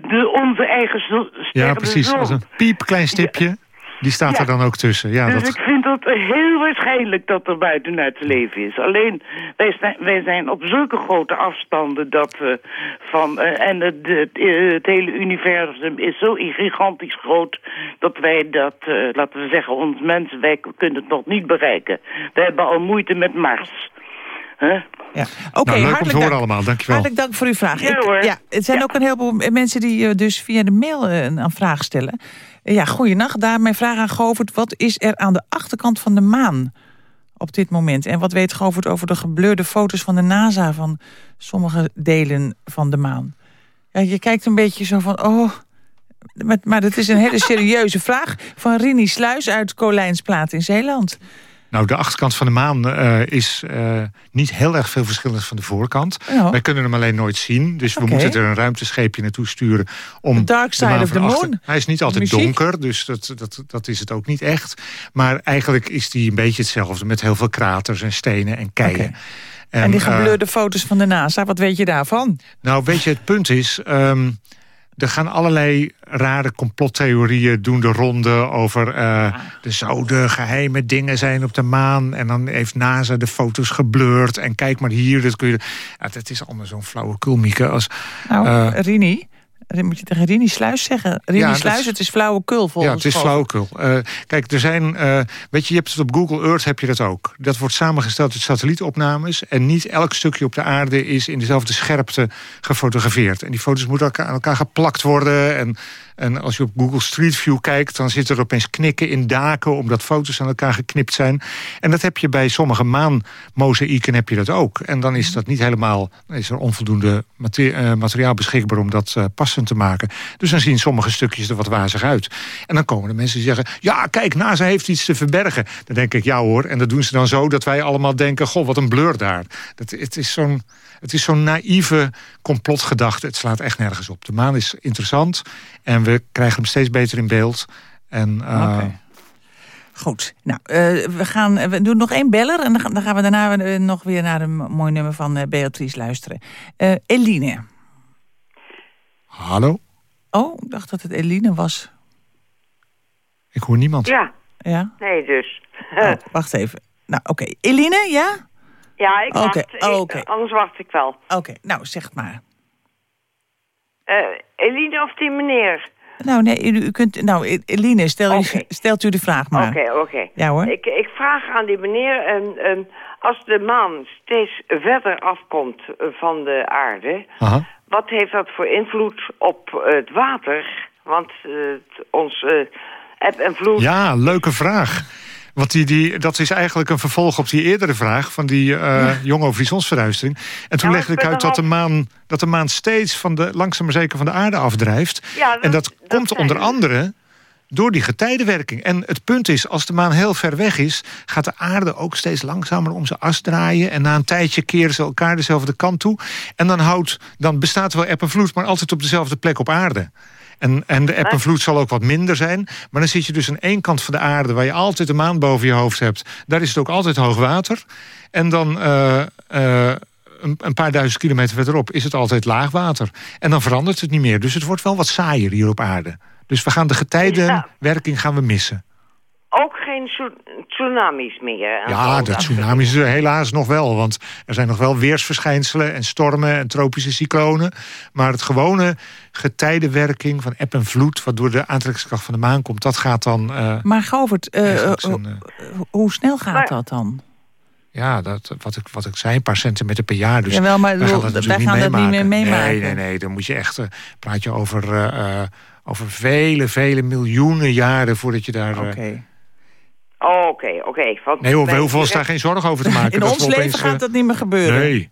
de onze eigen sterren Ja, precies. Als een piepklein stipje. Die staat ja. er dan ook tussen. Ja, dus dat... ik vind het heel waarschijnlijk dat er buitenuit te leven is. Alleen, wij zijn, wij zijn op zulke grote afstanden dat uh, van... Uh, en het, het, het, hele universum is zo gigantisch groot... dat wij dat, uh, laten we zeggen, ons mensen, wij kunnen het nog niet bereiken. We hebben al moeite met Mars. Huh? Ja. Oké, okay, nou, hartelijk dank. allemaal. Dankjewel. Hartelijk dank voor uw vraag. Ja, hoor. Ik, ja, het zijn ja. ook een heleboel mensen die uh, dus via de mail uh, een vraag stellen. Uh, ja, goeienacht. Daar mijn vraag aan Govert. Wat is er aan de achterkant van de maan op dit moment? En wat weet Govert over de gebleurde foto's van de NASA... van sommige delen van de maan? Ja, je kijkt een beetje zo van... oh, maar, maar dat is een hele serieuze vraag... van Rini Sluis uit Kolijnsplaat in Zeeland. Nou, de achterkant van de maan uh, is uh, niet heel erg veel verschillend van de voorkant. Wij kunnen hem alleen nooit zien. Dus okay. we moeten er een ruimtescheepje naartoe sturen. Om the dark side de of the moon. Hij is niet altijd donker, dus dat, dat, dat is het ook niet echt. Maar eigenlijk is die een beetje hetzelfde. Met heel veel kraters en stenen en keien. Okay. En, en, die gebleurde uh, foto's van de NASA, wat weet je daarvan? Nou, weet je, het punt is... Um, er gaan allerlei rare complottheorieën doen de ronde over... Uh, ja. er zouden geheime dingen zijn op de maan... en dan heeft NASA de foto's geblurred... en kijk maar hier, dat kun je... Ja, dat is allemaal zo'n flauwekul, Mieke. Als, nou, uh, Rini, moet je tegen Rini Sluis zeggen. Rini ja, Sluis, is, het is flauwekul volgens Ja, het is flauwekul. Uh, kijk, er zijn... Uh, weet je, je hebt het op Google Earth heb je dat ook. Dat wordt samengesteld uit satellietopnames... en niet elk stukje op de aarde is in dezelfde scherpte gefotografeerd. En die foto's moeten elkaar, aan elkaar geplakt worden... en en als je op Google Street View kijkt... dan zitten er opeens knikken in daken... omdat foto's aan elkaar geknipt zijn. En dat heb je bij sommige maanmozaïeken heb je dat ook. En dan is dat niet helemaal... is er onvoldoende uh, materiaal beschikbaar... om dat uh, passend te maken. Dus dan zien sommige stukjes er wat wazig uit. En dan komen de mensen die zeggen... ja, kijk, NASA heeft iets te verbergen. Dan denk ik, ja hoor. En dat doen ze dan zo dat wij allemaal denken... goh, wat een blur daar. Dat, het is zo'n zo'n naïeve complotgedachte. Het slaat echt nergens op. De maan is interessant en we krijgen hem steeds beter in beeld. En, uh, Goed. Nou, uh, we, gaan, we doen nog één beller en dan gaan we daarna eh, nog weer naar een mooi nummer van Beatrice luisteren. Eline. Hallo? Oh, ik dacht dat het Eline was. Ik hoor niemand. Ja. Ja? Nee, dus. Oh, wacht even. Nou, oké. Okay. Eline, ja? Ja, ik wacht. Oh, okay. Anders wacht ik wel. Oké, nou, zeg maar. Uh, Eline of die meneer? Nou, nee, u, kunt... Nou, e- Eline, stel u, stelt u de vraag maar. Oké, oké. Ja hoor. Ik, ik vraag aan die meneer... Um, als de maan steeds verder afkomt van de aarde... Aha. Wat heeft dat voor invloed op het water? Want uh, ons eb en vloed... Ja, leuke vraag. Want die, die, dat is eigenlijk een vervolg op die eerdere vraag... van die uh, ja. jonge over die zonsverduistering. En toen ja, legde ik uit dat de, maan, dat de maan steeds van de, langzaam maar zeker van de aarde afdrijft. Ja, dat, en dat, dat komt onder andere door die getijdenwerking. En het punt is, als de maan heel ver weg is... gaat de aarde ook steeds langzamer om zijn as draaien... en na een tijdje keren ze elkaar dezelfde kant toe. En dan, houdt, dan bestaat wel eb en vloed, maar altijd op dezelfde plek op aarde. En, en de eb en vloed zal ook wat minder zijn. Maar dan zit je dus aan één kant van de aarde... waar je altijd de maan boven je hoofd hebt. Daar is het ook altijd hoog water. En dan... Uh, uh, een, paar duizend kilometer verderop is het altijd laag water. En dan verandert het niet meer. Dus het wordt wel wat saaier hier op aarde. Dus we gaan de getijdenwerking gaan we missen. Ook geen tsunamis meer? Ja, de tsunamis helaas nog wel. Want er zijn nog wel weersverschijnselen en stormen en tropische cyclonen. Maar het gewone getijdenwerking van eb en vloed... wat door de aantrekkingskracht van de maan komt, dat gaat dan... Uh, maar Govert, uh, uh, hoe snel gaat maar, dat dan? Ja, dat, wat, ik, wat ik zei, een paar centimeter per jaar. Dus Jawel, maar wij gaan dat, wij gaan niet, dat niet meer meemaken. Nee, nee, nee. Dan moet je echt... praat je over, over vele, vele miljoenen jaren voordat je daar... Oké. Okay. Oké, okay, oké. Okay. Nee, we hoeven ons daar geen zorgen over te maken. In dat ons leven opeens, gaat dat niet meer gebeuren. Nee.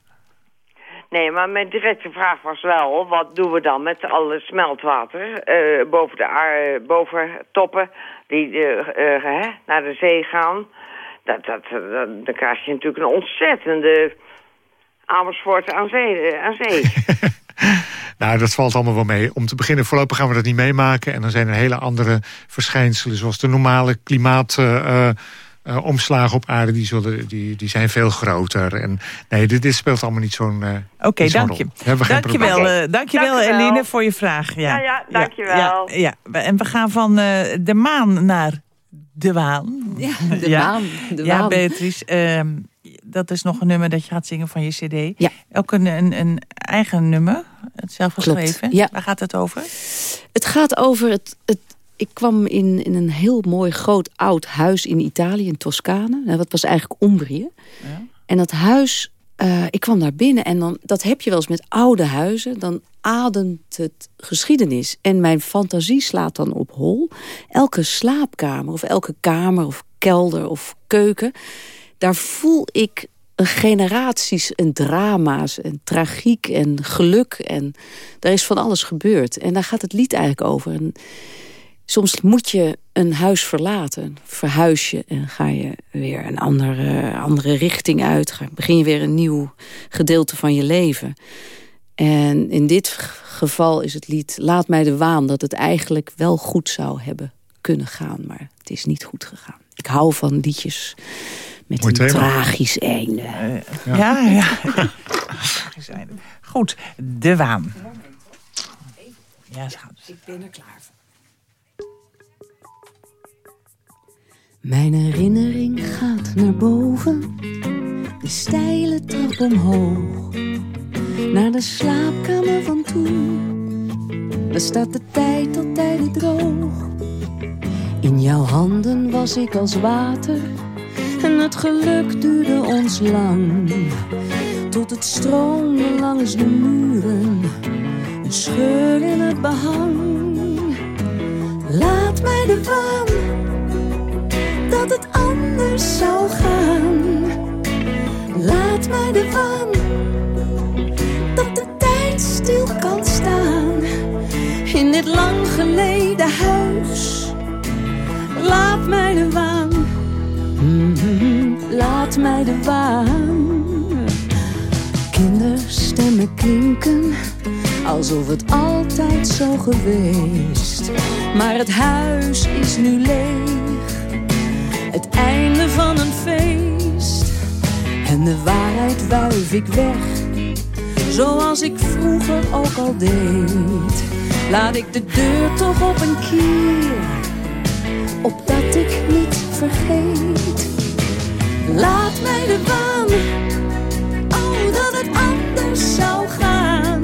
Nee, maar mijn directe vraag was wel... wat doen we dan met alle smeltwater uh, boven de aarde, boven toppen... die uh, uh, naar de zee gaan... Dat, dat, dat, dan krijg je natuurlijk een ontzettende Amersfoort aan zee. Aan zee. nou, dat valt allemaal wel mee. Om te beginnen, voorlopig gaan we dat niet meemaken. En dan zijn er hele andere verschijnselen... zoals de normale klimaatomslagen uh, uh, op aarde, die, zullen, die, die zijn veel groter. En nee, dit, dit speelt allemaal niet zo'n uh, Oké, okay, dank je. Dankjewel, okay. dankjewel dank Eline, voor je vraag. Ja, ja, ja dankjewel. Ja, ja, ja, En we gaan van de maan naar de waan. Ja, de ja. maan. De ja, waan. Beatrice, uh, dat is nog een nummer dat je gaat zingen van je cd. Ja. Ook een, een, een eigen nummer, het zelf geschreven. Ja. Waar gaat het over? Het gaat over het... het ik kwam in, in een heel mooi groot oud huis in Italië, in Toscane. Nou, dat was eigenlijk Umbrië. Ja. En dat huis, uh, ik kwam daar binnen en dan, dat heb je wel eens met oude huizen. Dan ademt het geschiedenis. En mijn fantasie slaat dan op hol. Elke slaapkamer of elke kamer of kelder of keuken... daar voel ik generaties en drama's en tragiek en geluk. En daar is van alles gebeurd. En daar gaat het lied eigenlijk over. Soms moet je een huis verlaten, verhuis je... en ga je weer een andere, andere richting uit. Begin je weer een nieuw gedeelte van je leven... En in dit geval is het lied Laat mij de waan... dat het eigenlijk wel goed zou hebben kunnen gaan. Maar het is niet goed gegaan. Ik hou van liedjes met Mooi een thema. tragisch einde. Uh, ja, ja. tragisch einde. Goed, de waan. Ja, schat. Ik ben er klaar voor. Mijn herinnering gaat naar boven. De steile trap omhoog naar de slaapkamer van toen. Daar staat de tijd altijd droog. In jouw handen was ik als water het geluk duurde ons lang. Tot het stroomde langs de muren, een scheur in het behang. Laat mij de waan dat het anders zou gaan. Laat mij de waan dat de tijd stil kan staan. geleden huis. Laat mij de mm-hmm. laat mij de waan. Kinderstemmen klinken alsof het altijd zo geweest. Maar het huis is nu leeg, het einde van een feest. En de waarheid wuif ik weg, zoals ik vroeger ook al deed. Laat ik de deur toch op een kier, opdat ik niet vergeet. Laat mij de waan, oh dat het anders zou gaan.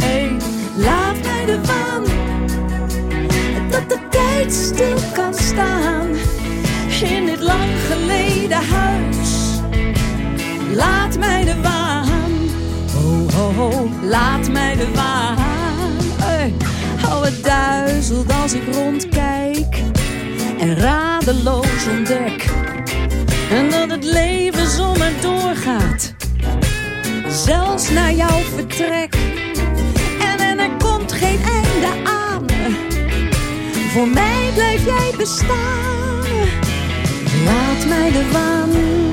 Hey, laat mij de waan, dat de tijd stil kan staan. In dit lang geleden huis, laat mij de waan, oh oh oh, laat mij de waan. Hey, oh het duizelt als ik rondkijk en radeloos ontdek. En dat het leven zomaar doorgaat, zelfs na jouw vertrek. En, en er komt geen einde aan, voor mij blijf jij bestaan. Laat mij de waan.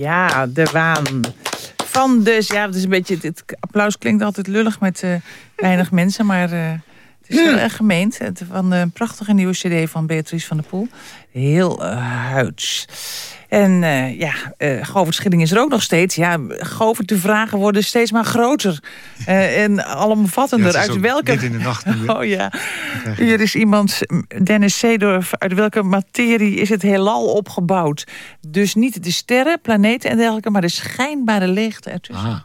Ja, de waan. Van dus, ja, het is een beetje, het applaus klinkt altijd lullig met eh, weinig mensen, maar eh, het is erg gemeend. Het, van de prachtige nieuwe cd van Beatrice van der Poel. Heel uh, huids. En uh, ja, uh, Govert Schilling is er ook nog steeds. Ja, Govert, de vragen worden steeds maar groter. Uh, en alomvattender. Ja, uit welke... in de nacht nu, Oh ja. Hier is iemand, Dennis Seedorf. Uit welke materie is het heelal opgebouwd? Dus niet de sterren, planeten en dergelijke... maar de schijnbare leegte ertussen.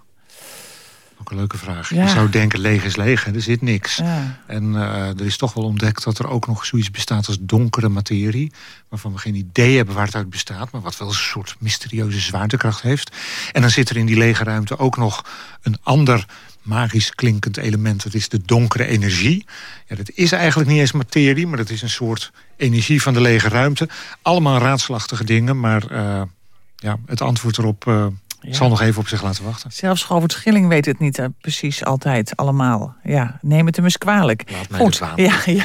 Ook een leuke vraag. Ja. Je zou denken, leeg is leeg, er zit niks. Ja. En uh, er is toch wel ontdekt dat er ook nog zoiets bestaat als donkere materie... waarvan we geen idee hebben waar het uit bestaat... maar wat wel een soort mysterieuze zwaartekracht heeft. En dan zit er in die lege ruimte ook nog een ander magisch klinkend element. Dat is de donkere energie. Ja, dat is eigenlijk niet eens materie, maar dat is een soort energie van de lege ruimte. Allemaal raadselachtige dingen, maar uh, ja, het antwoord erop... Uh, ja. zal nog even op zich laten wachten. Zelfs Govert Schilling weet het niet uh, precies altijd allemaal. Ja, neem het hem eens kwalijk. Laat mij Goed. het ja, ja,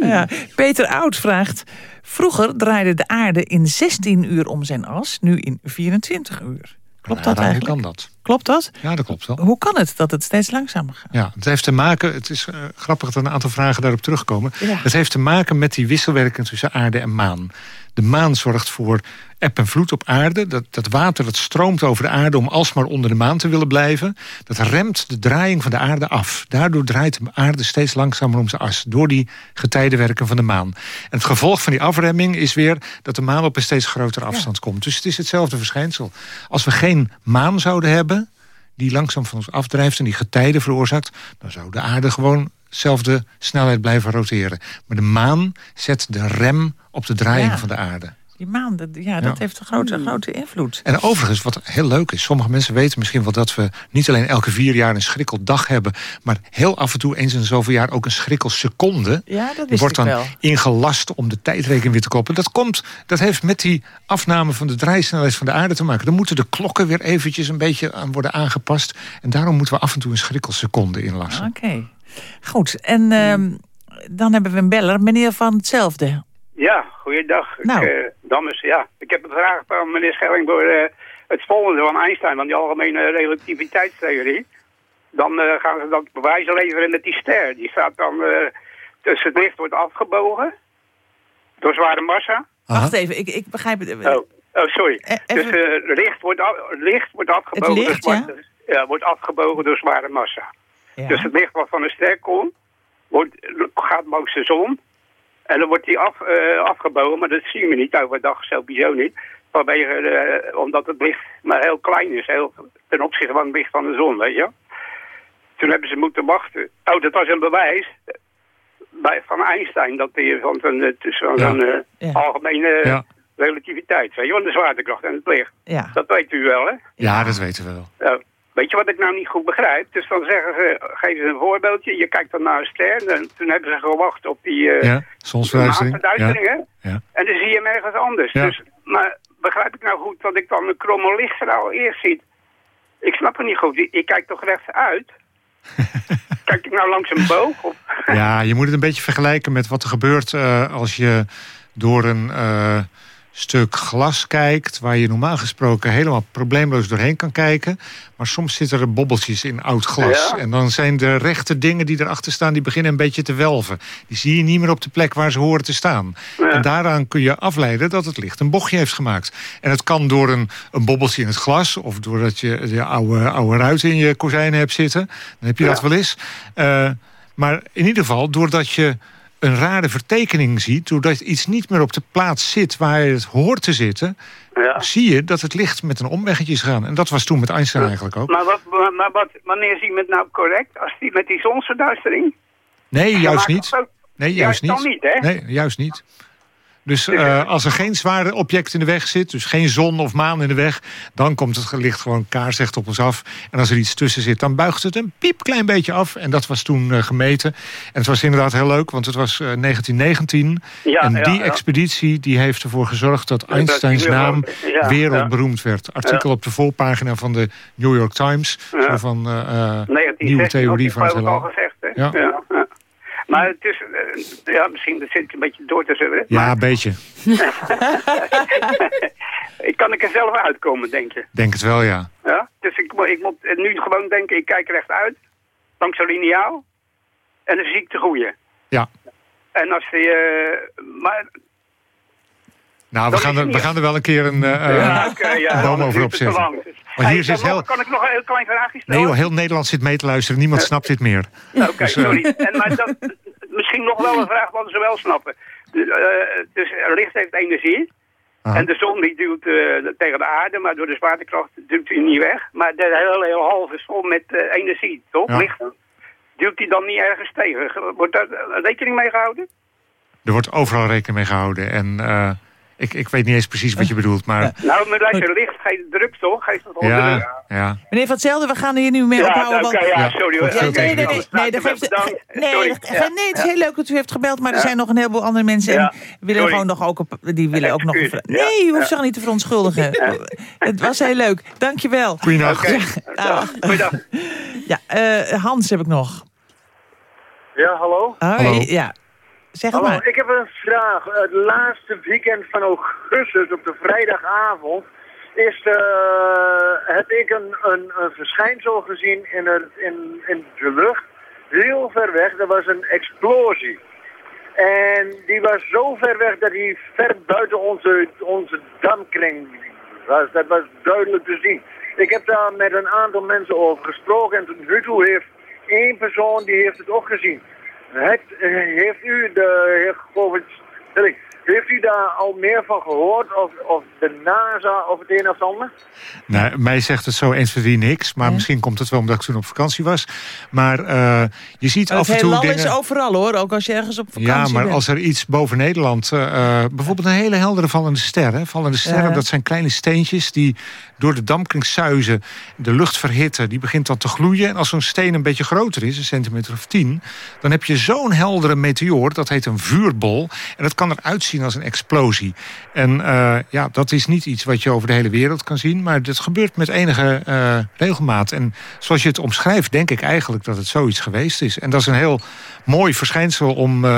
ja. Peter Oud vraagt... Vroeger draaide de aarde in 16 uur om zijn as, nu in 24 uur. Klopt ja, dat eigenlijk? kan dat. Klopt dat? Ja, dat klopt wel. Hoe kan het dat het steeds langzamer gaat? Ja, het heeft te maken, het is uh, grappig dat een aantal vragen daarop terugkomen. Ja. Het heeft te maken met die wisselwerking tussen aarde en maan. De maan zorgt voor eb en vloed op aarde. Dat, dat water dat stroomt over de aarde om alsmaar onder de maan te willen blijven. Dat remt de draaiing van de aarde af. Daardoor draait de aarde steeds langzamer om zijn as. Door die getijdenwerking van de maan. En het gevolg van die afremming is weer dat de maan op een steeds grotere afstand ja. komt. Dus het is hetzelfde verschijnsel. Als we geen maan zouden hebben die langzaam van ons afdrijft en die getijden veroorzaakt... dan zou de aarde gewoon dezelfde snelheid blijven roteren. Maar de maan zet de rem op de draaiing Ja. van de aarde. Die maan, dat, ja, dat heeft een grote, grote invloed. En overigens, wat heel leuk is... sommige mensen weten misschien wel dat we niet alleen elke vier jaar een schrikkeldag hebben... maar heel af en toe eens in zoveel jaar ook een schrikkelseconde. Ja, dat wordt dan wel. ingelast om de tijdrekening weer te koppelen. Dat, komt, dat heeft met die afname van de draaisnelheid van de aarde te maken. Dan moeten de klokken weer eventjes een beetje aan worden aangepast. En daarom moeten we af en toe een schrikkelseconde inlassen. Oké. Goed, en ehm, dan hebben we een beller, meneer Van Hetzelfde. Ja, goeiedag. Nou. Ik, eh, dames, ja. Ik heb een vraag van meneer Schelling voor eh, het volgende van Einstein, van die algemene relativiteitstheorie. Dan eh, gaan ze dat bewijzen leveren met die ster. Die staat dan, eh tussen het licht wordt afgebogen door zware massa. Wacht even, ik, ik begrijp het. Oh, Oh, sorry. dus uh, licht, wordt licht wordt afgebogen licht, door zwarte, ja? wordt afgebogen door zware massa. Dus het licht wat van de ster komt, wordt, gaat langs de zon. En dan wordt die af, uh, afgebogen, maar dat zien we niet overdag sowieso niet. Vanwege, uh, omdat het licht maar heel klein is, heel, ten opzichte van het licht van de zon, weet je. Toen hebben ze moeten wachten. Oh, dat was een bewijs bij, van Einstein, dat hij van een, tussen ja. een ja. algemene ja. relativiteit, weet je, van de zwaartekracht en het licht. Ja. Dat weet u wel, hè? Ja, dat weten we wel. Weet je wat ik nou niet goed begrijp? Dus dan zeggen ze, geven ze een voorbeeldje, je kijkt dan naar een ster, en toen hebben ze gewacht op die uh, ja, zonsverduistering. Ja. Ja. En dan zie je hem ergens anders. Dus, maar begrijp ik nou goed dat ik dan een kromme lichtstraal eerst zie? Ik snap het niet goed. Ik kijk toch rechtuit? Kijk ik nou langs een boog? Of? ja, je moet het een beetje vergelijken met wat er gebeurt uh, als je door een uh, stuk glas kijkt... waar je normaal gesproken helemaal probleemloos doorheen kan kijken. Maar soms zitten er bobbeltjes in oud glas. Ja. En dan zijn de rechte dingen die erachter staan... die beginnen een beetje te welven. Die zie je niet meer op de plek waar ze horen te staan. Ja. En daaraan kun je afleiden dat het licht een bochtje heeft gemaakt. En het kan door een, een bobbeltje in het glas... of doordat je de oude, oude ruiten in je kozijnen hebt zitten. Dan heb je ja. dat wel eens. Uh, maar in ieder geval, doordat je een rare vertekening ziet... doordat iets niet meer op de plaats zit waar het hoort te zitten... Ja. zie je dat het licht met een omweggetje is gegaan. En dat was toen met Einstein eigenlijk ook. Maar, wat, maar wat, wanneer zie je het nou correct? Als die met die zonsverduistering? Nee, juist niet. Nee, juist, juist niet. niet hè? Nee, juist niet. Dus uh, als er geen zware object in de weg zit... dus geen zon of maan in de weg... dan komt het licht gewoon kaarsrecht op ons af. En als er iets tussen zit, dan buigt het een piepklein beetje af. En dat was toen uh, gemeten. En het was inderdaad heel leuk, want het was uh, 1919. Ja, en die ja, expeditie die heeft ervoor gezorgd... dat Einsteins naam wereldberoemd werd. Artikel op de voorpagina van de New York Times. Van nieuwe theorie van het heelal. Ja. Maar het is, uh, ja, misschien dat zit een beetje door te zullen. Ja, maar... een beetje. ik kan ik er zelf uitkomen, denk je? Denk het wel, ja. Ja, dus ik, ik moet nu gewoon denken, ik kijk rechtuit, langs een liniaal, en dan zie ik de goeie. Ja. En als die, uh, maar... Nou, we gaan, er, we gaan er wel een keer een, uh, ja, okay, ja, een boom over opzetten. Maar hier zit heel... Kan ik nog een heel klein vraagje stellen? Nee joh, heel Nederland zit mee te luisteren. Niemand snapt dit meer. Oké, okay, dus, sorry. En, maar dat, misschien nog wel een vraag wat ze wel snappen. Dus, licht heeft energie. Aha. En de zon die duwt uh, tegen de aarde, maar door de zwaartekracht duwt hij niet weg. Maar de hele, hele halve is vol met uh, energie, toch? Ja. Licht. Duwt hij dan niet ergens tegen? Wordt daar rekening mee gehouden? Er wordt overal rekening mee gehouden. En uh, ik, ik weet niet eens precies wat je bedoelt, maar... Nou, met luister, licht geeft druk, toch? Het ja, ja. Meneer Van Hetzelfde, we gaan hier nu mee ja, ophouden. Want... Ja, sorry nee, nee, nee, nee, dat geeft, nee, het is heel leuk dat u heeft gebeld, maar er zijn nog een heleboel andere mensen en willen gewoon nog ook, op, die willen ook nog... Een, nee, u hoeft zich niet te verontschuldigen. Het was heel leuk. Dankjewel. Goeienacht. Okay. Goeiedag. Ja, uh, Hans heb ik nog. Ja, hallo. Hoi, hallo. ja. Zeg Hallo, maar. ik heb een vraag. Het laatste weekend van augustus, op de vrijdagavond, is uh, heb ik een, een, een, verschijnsel gezien in, het, in, in de lucht. Heel ver weg, er was een explosie. En die was zo ver weg dat hij ver buiten onze, onze damkring was. Dat was duidelijk te zien. Ik heb daar met een aantal mensen over gesproken en tot nu toe heeft één persoon die heeft het ook gezien. Het, heeft u de heer Govert, heeft u daar al meer van gehoord? Of, of de NASA of het een of het ander? Nou, mij zegt het zo eens voor wie niks. Maar ja. misschien komt het wel omdat ik toen op vakantie was. Maar uh, je ziet het af en toe Het dingen... is overal hoor, ook als je ergens op vakantie Ja, maar bent. als er iets boven Nederland... Uh, bijvoorbeeld een hele heldere vallende ster. Hè? Vallende sterren, ja. dat zijn kleine steentjes die door de dampkring suizen, de lucht verhitten. Die begint dan te gloeien. En als zo'n steen een beetje groter is, een centimeter of tien... dan heb je zo'n heldere meteoor, dat heet een vuurbol. En dat kan eruit zien als een explosie. En uh, ja, dat is niet iets wat je over de hele wereld kan zien... maar dat gebeurt met enige uh, regelmaat. En zoals je het omschrijft, denk ik eigenlijk dat het zoiets geweest is. En dat is een heel mooi verschijnsel om uh,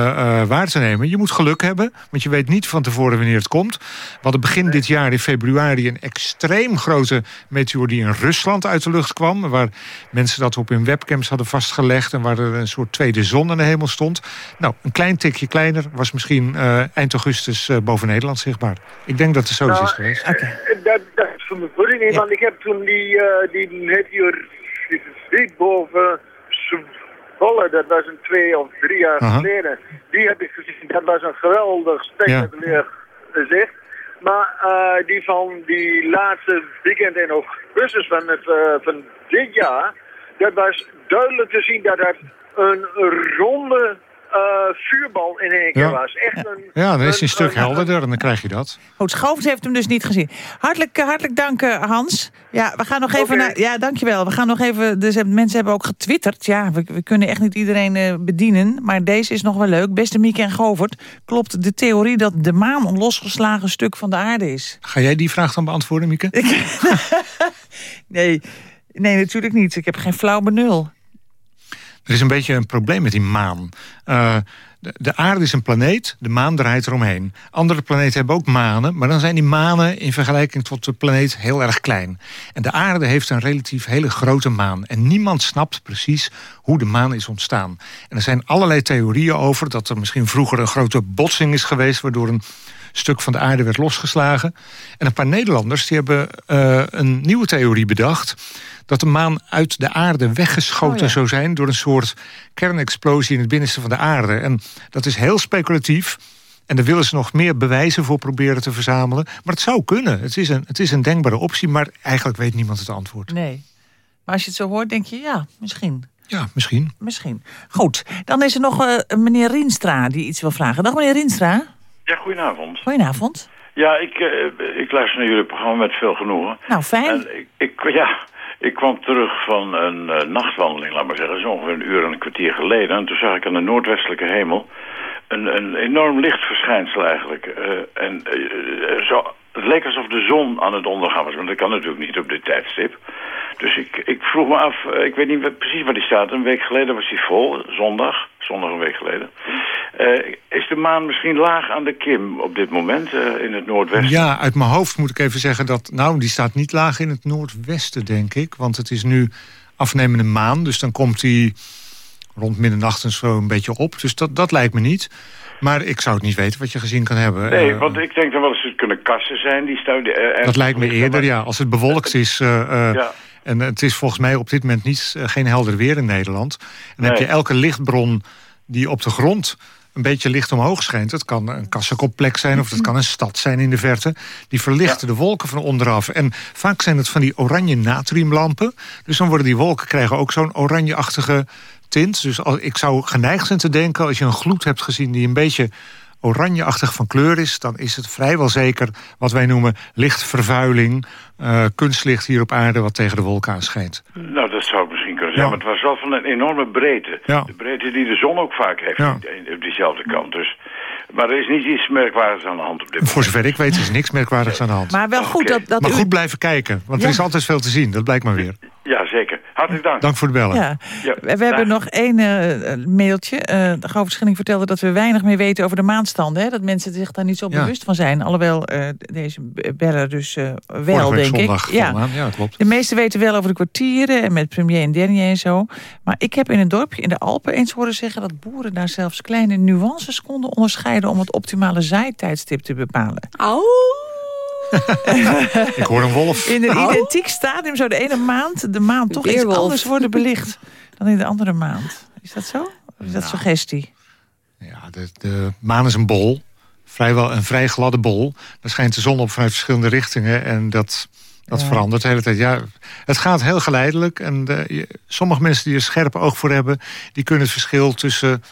waar te nemen. Je moet geluk hebben, want je weet niet van tevoren wanneer het komt. We hadden begin dit jaar in februari een extreem grote meteoor... die in Rusland uit de lucht kwam. Waar mensen dat op hun webcams hadden vastgelegd... en waar er een soort tweede zon aan de hemel stond. Nou, een klein tikje kleiner was misschien eind augustus augustus eh, boven Nederland zichtbaar. Ik denk dat het zo Nou, is geweest. eh, Dat, dat is voor mijn voeding niet, want ik heb toen die, eh die meteoriet boven Zwolle, dat was een twee of drie jaar Aha. geleden. Die heb ik gezien, dat was een geweldig spectaculair gezicht. Maar eh, die van die laatste weekend in augustus van, het, eh, van dit jaar, dat was duidelijk te zien dat dat een ronde eh, vuurbal in één keer Ja. was. Echt een, Ja, dan is hij een stuk helderder en dan krijg je dat. Goed, heeft hem dus niet gezien. Hartelijk, eh, hartelijk dank, eh, Hans. Ja, we gaan nog even naar. Ja, dankjewel. We gaan nog even. Dus mensen hebben ook getwitterd. Ja, we, we kunnen echt niet iedereen eh, bedienen. Maar deze is nog wel leuk. Beste Mieke en Govert. Klopt de theorie dat de maan een losgeslagen stuk van de aarde is? Ga jij die vraag dan beantwoorden, Mieke? Nee, nee, natuurlijk niet. Ik heb geen flauw benul. Er is een beetje een probleem met die maan. Eh, de, de aarde is een planeet, de maan draait eromheen. Andere planeten hebben ook manen, maar dan zijn die manen in vergelijking tot de planeet heel erg klein. En de aarde heeft een relatief hele grote maan. En niemand snapt precies hoe de maan is ontstaan. En er zijn allerlei theorieën over dat er misschien vroeger een grote botsing is geweest, waardoor een stuk van de aarde werd losgeslagen. En een paar Nederlanders die hebben eh, een nieuwe theorie bedacht dat de maan uit de aarde weggeschoten Oh ja. zou zijn... door een soort kernexplosie in het binnenste van de aarde. En dat is heel speculatief. En daar willen ze nog meer bewijzen voor proberen te verzamelen. Maar het zou kunnen. Het is een, het is een denkbare optie, maar eigenlijk weet niemand het antwoord. Nee. Maar als je het zo hoort, denk je ja, misschien. Ja, misschien. Misschien. Goed, dan is er nog eh, meneer Rienstra die iets wil vragen. Dag meneer Rienstra. Ja, goedenavond. Goedenavond. Ja, ik, eh, ik luister naar jullie programma met veel genoegen. Nou, fijn. En ik, ik, ja, ik kwam terug van een eh, nachtwandeling, laat maar zeggen. Zo ongeveer een uur en een kwartier geleden. En toen zag ik aan de noordwestelijke hemel een, een enorm lichtverschijnsel eigenlijk. Eh, en eh, zo, het leek alsof de zon aan het ondergaan was. Maar dat kan natuurlijk niet op dit tijdstip. Dus ik, ik vroeg me af, eh, ik weet niet precies waar die staat. Een week geleden was hij vol, zondag. Zondag een week geleden. Eh, is de maan misschien laag aan de kim op dit moment eh, in het noordwesten? Ja, uit mijn hoofd moet ik even zeggen dat... nou, die staat niet laag in het noordwesten, denk ik. Want het is nu afnemende maan. Dus dan komt die rond middernacht en zo een beetje op. Dus dat, dat lijkt me niet. Maar ik zou het niet weten wat je gezien kan hebben. Nee, want ik denk dan wel eens het kunnen kassen zijn. Die ergens dat lijkt me eerder, maar- ja. Als het bewolkt is... Ja. En het is volgens mij op dit moment niet, eh, geen helder weer in Nederland. En dan heb je elke lichtbron die op de grond een beetje licht omhoog schijnt. Het kan een kassencomplex zijn of het kan een stad zijn in de verte. Die verlichten de wolken van onderaf. En vaak zijn het van die oranje natriumlampen. Dus dan worden die wolken krijgen ook zo'n oranjeachtige tint. Dus als, ik zou geneigd zijn te denken... als je een gloed hebt gezien die een beetje oranjeachtig van kleur is... dan is het vrijwel zeker wat wij noemen lichtvervuiling... eh, kunstlicht hier op aarde wat tegen de wolken aanschijnt. Nou, dat zou het misschien kunnen zijn. Ja. Maar het was wel van een enorme breedte. Ja. De breedte die de zon ook vaak heeft Ja. op diezelfde kant. Dus, maar er is niet iets merkwaardigs aan de hand op dit moment. Voor zover ik weet is er niks merkwaardigs aan de hand. Maar wel goed dat, dat Maar u... goed blijven kijken, want Ja. er is altijd veel te zien. Dat blijkt maar weer. Ja, zeker. Hartelijk dank. Dank voor het bellen. Ja. Ja, We, we hebben dag. nog één eh, mailtje. Eh de Govert Schilling vertelde dat we weinig meer weten over de maanstanden. Hè? Dat mensen zich daar niet zo Ja. bewust van zijn. Alhoewel eh, deze beller dus eh, wel, denk zondag ik. Ja. Ja, klopt. De meesten weten wel over de kwartieren en met premier en dernier en zo. Maar ik heb in een dorpje in de Alpen eens horen zeggen... dat boeren daar zelfs kleine nuances konden onderscheiden... om het optimale zaaitijdstip te bepalen. Au! Ik hoor een wolf. In een Oh. identiek stadium zou de ene maand de maan toch iets anders worden belicht... dan in de andere maand. Is dat zo? Of is dat suggestie? Ja, de, de maan is een bol. Vrijwel een vrij gladde bol. Daar schijnt de zon op vanuit verschillende richtingen. En dat, dat Ja. verandert de hele tijd. Ja, het gaat heel geleidelijk. En de, je- sommige mensen die er scherp oog voor hebben... die kunnen het verschil tussen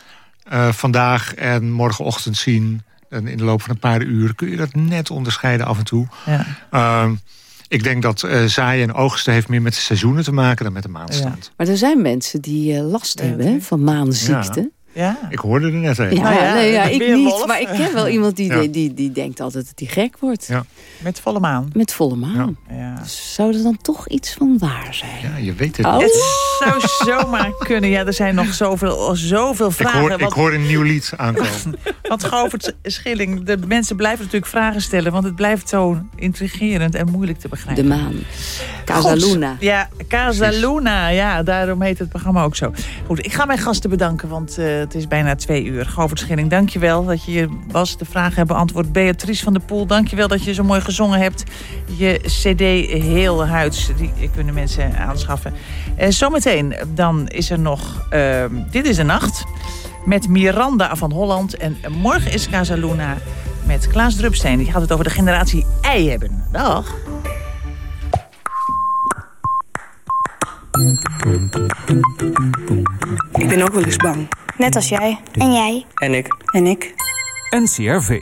eh, vandaag en morgenochtend zien. En in de loop van een paar uur kun je dat net onderscheiden af en toe. Ja. Ehm, ik denk dat eh, zaaien en oogsten heeft meer met de seizoenen te maken dan met de maanstand. Maar er zijn mensen die eh, last hebben van maanziekte. Ja. Ik hoorde er net een. Ja, ja, nee, ja, ik niet. Maar ik ken wel iemand die, Ja. die, die, die denkt altijd dat hij gek wordt. Ja. Met volle maan. Met volle maan. Ja. Dus zou er dan toch iets van waar zijn? Ja, je weet het. Oh. niet. Het zou zomaar kunnen. Ja, er zijn nog zoveel, zoveel Ik vragen. hoor, ik hoor een nieuw lied aankomen. want Govert Schilling, de mensen blijven natuurlijk vragen stellen... want het blijft zo intrigerend en moeilijk te begrijpen. De maan. Casaluna. Ja, Casaluna. Ja, daarom heet het programma ook zo. Goed, ik ga mijn gasten bedanken, want uh, het is bijna twee uur. Govert Schilling, dankjewel dat je hier was. De vragen hebben beantwoord. Beatrice van der Poel, dankjewel dat je zo mooi gezongen hebt. Je cd Heel Huids, die kunnen mensen aanschaffen. Uh, zometeen, dan is er nog uh, Dit is de Nacht... met Miranda van Holland. En morgen is Casaluna met Klaas Drupsteen. Die gaat het over de generatie ei hebben. Dag. Ik ben ook wel eens bang. Net als jij. En jij. En ik. En ik. NCRV.